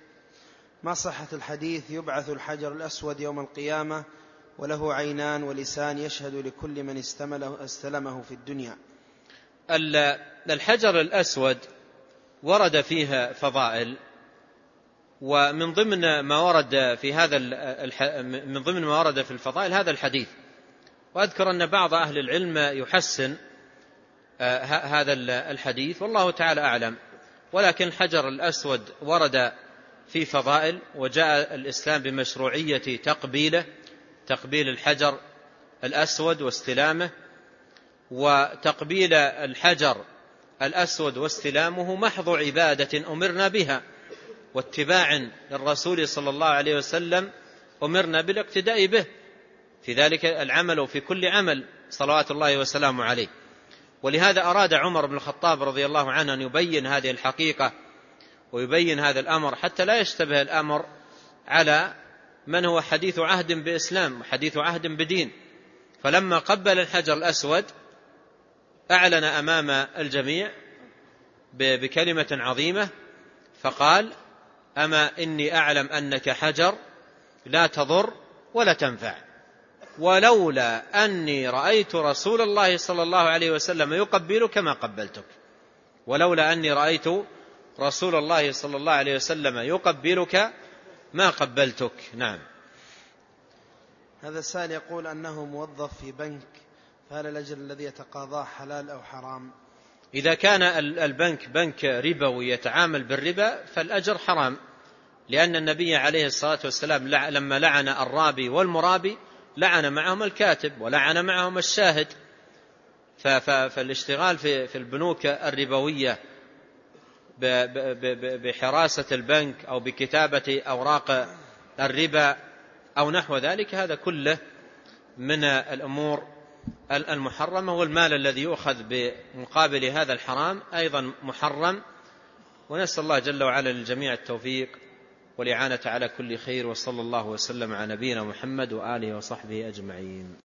ما صحة الحديث يبعث الحجر الأسود يوم القيامة وله عينان ولسان يشهد لكل من استلمه في الدنيا. الحجر الأسود ورد فيها فضائل ومن ضمن ما ورد في هذا من ضمن ما ورد في الفضائل هذا الحديث. وأذكر أن بعض أهل العلم يحسن آه، هذا الحديث والله تعالى أعلم. ولكن الحجر الأسود ورد في فضائل وجاء الإسلام بمشروعية تقبيله تقبيل الحجر الأسود واستلامه وتقبيل الحجر الأسود واستلامه محض عبادة أمرنا بها واتباع للرسول صلى الله عليه وسلم أمرنا بالاقتداء به في ذلك العمل وفي كل عمل صلوات الله وسلامه عليه. ولهذا أراد عمر بن الخطاب رضي الله عنه أن يبين هذه الحقيقة ويبين هذا الأمر حتى لا يشتبه الأمر على من هو حديث عهد بإسلام وحديث عهد بدين. فلما قبل الحجر الأسود أعلن أمام الجميع بكلمة عظيمة فقال أما إني أعلم أنك حجر لا تضر ولا تنفع. ولولا أني رأيت رسول الله صلى الله عليه وسلم يقبلك ما قبلتك. ولولا أني رأيت رسول الله صلى الله عليه وسلم يقبلك ما قبلتك؟ نعم. هذا السائل يقول أنه موظف في بنك فهل الأجر الذي يتقاضاه حلال أو حرام؟ إذا كان البنك بنك ربوي يتعامل بالربا فالأجر حرام لأن النبي عليه الصلاة والسلام لما لعن الرابي والمرابي لعن معهم الكاتب ولعن معهم الشاهد. فالاشتغال في البنوك الربوية بحراسة البنك أو بكتابة أوراق الربا أو نحو ذلك هذا كله من الأمور المحرمة والمال الذي يؤخذ بمقابل هذا الحرام أيضا محرم. ونسأل الله جل وعلا للجميع التوفيق والإعانة على كل خير وصلى الله وسلم على نبينا محمد وآله وصحبه أجمعين.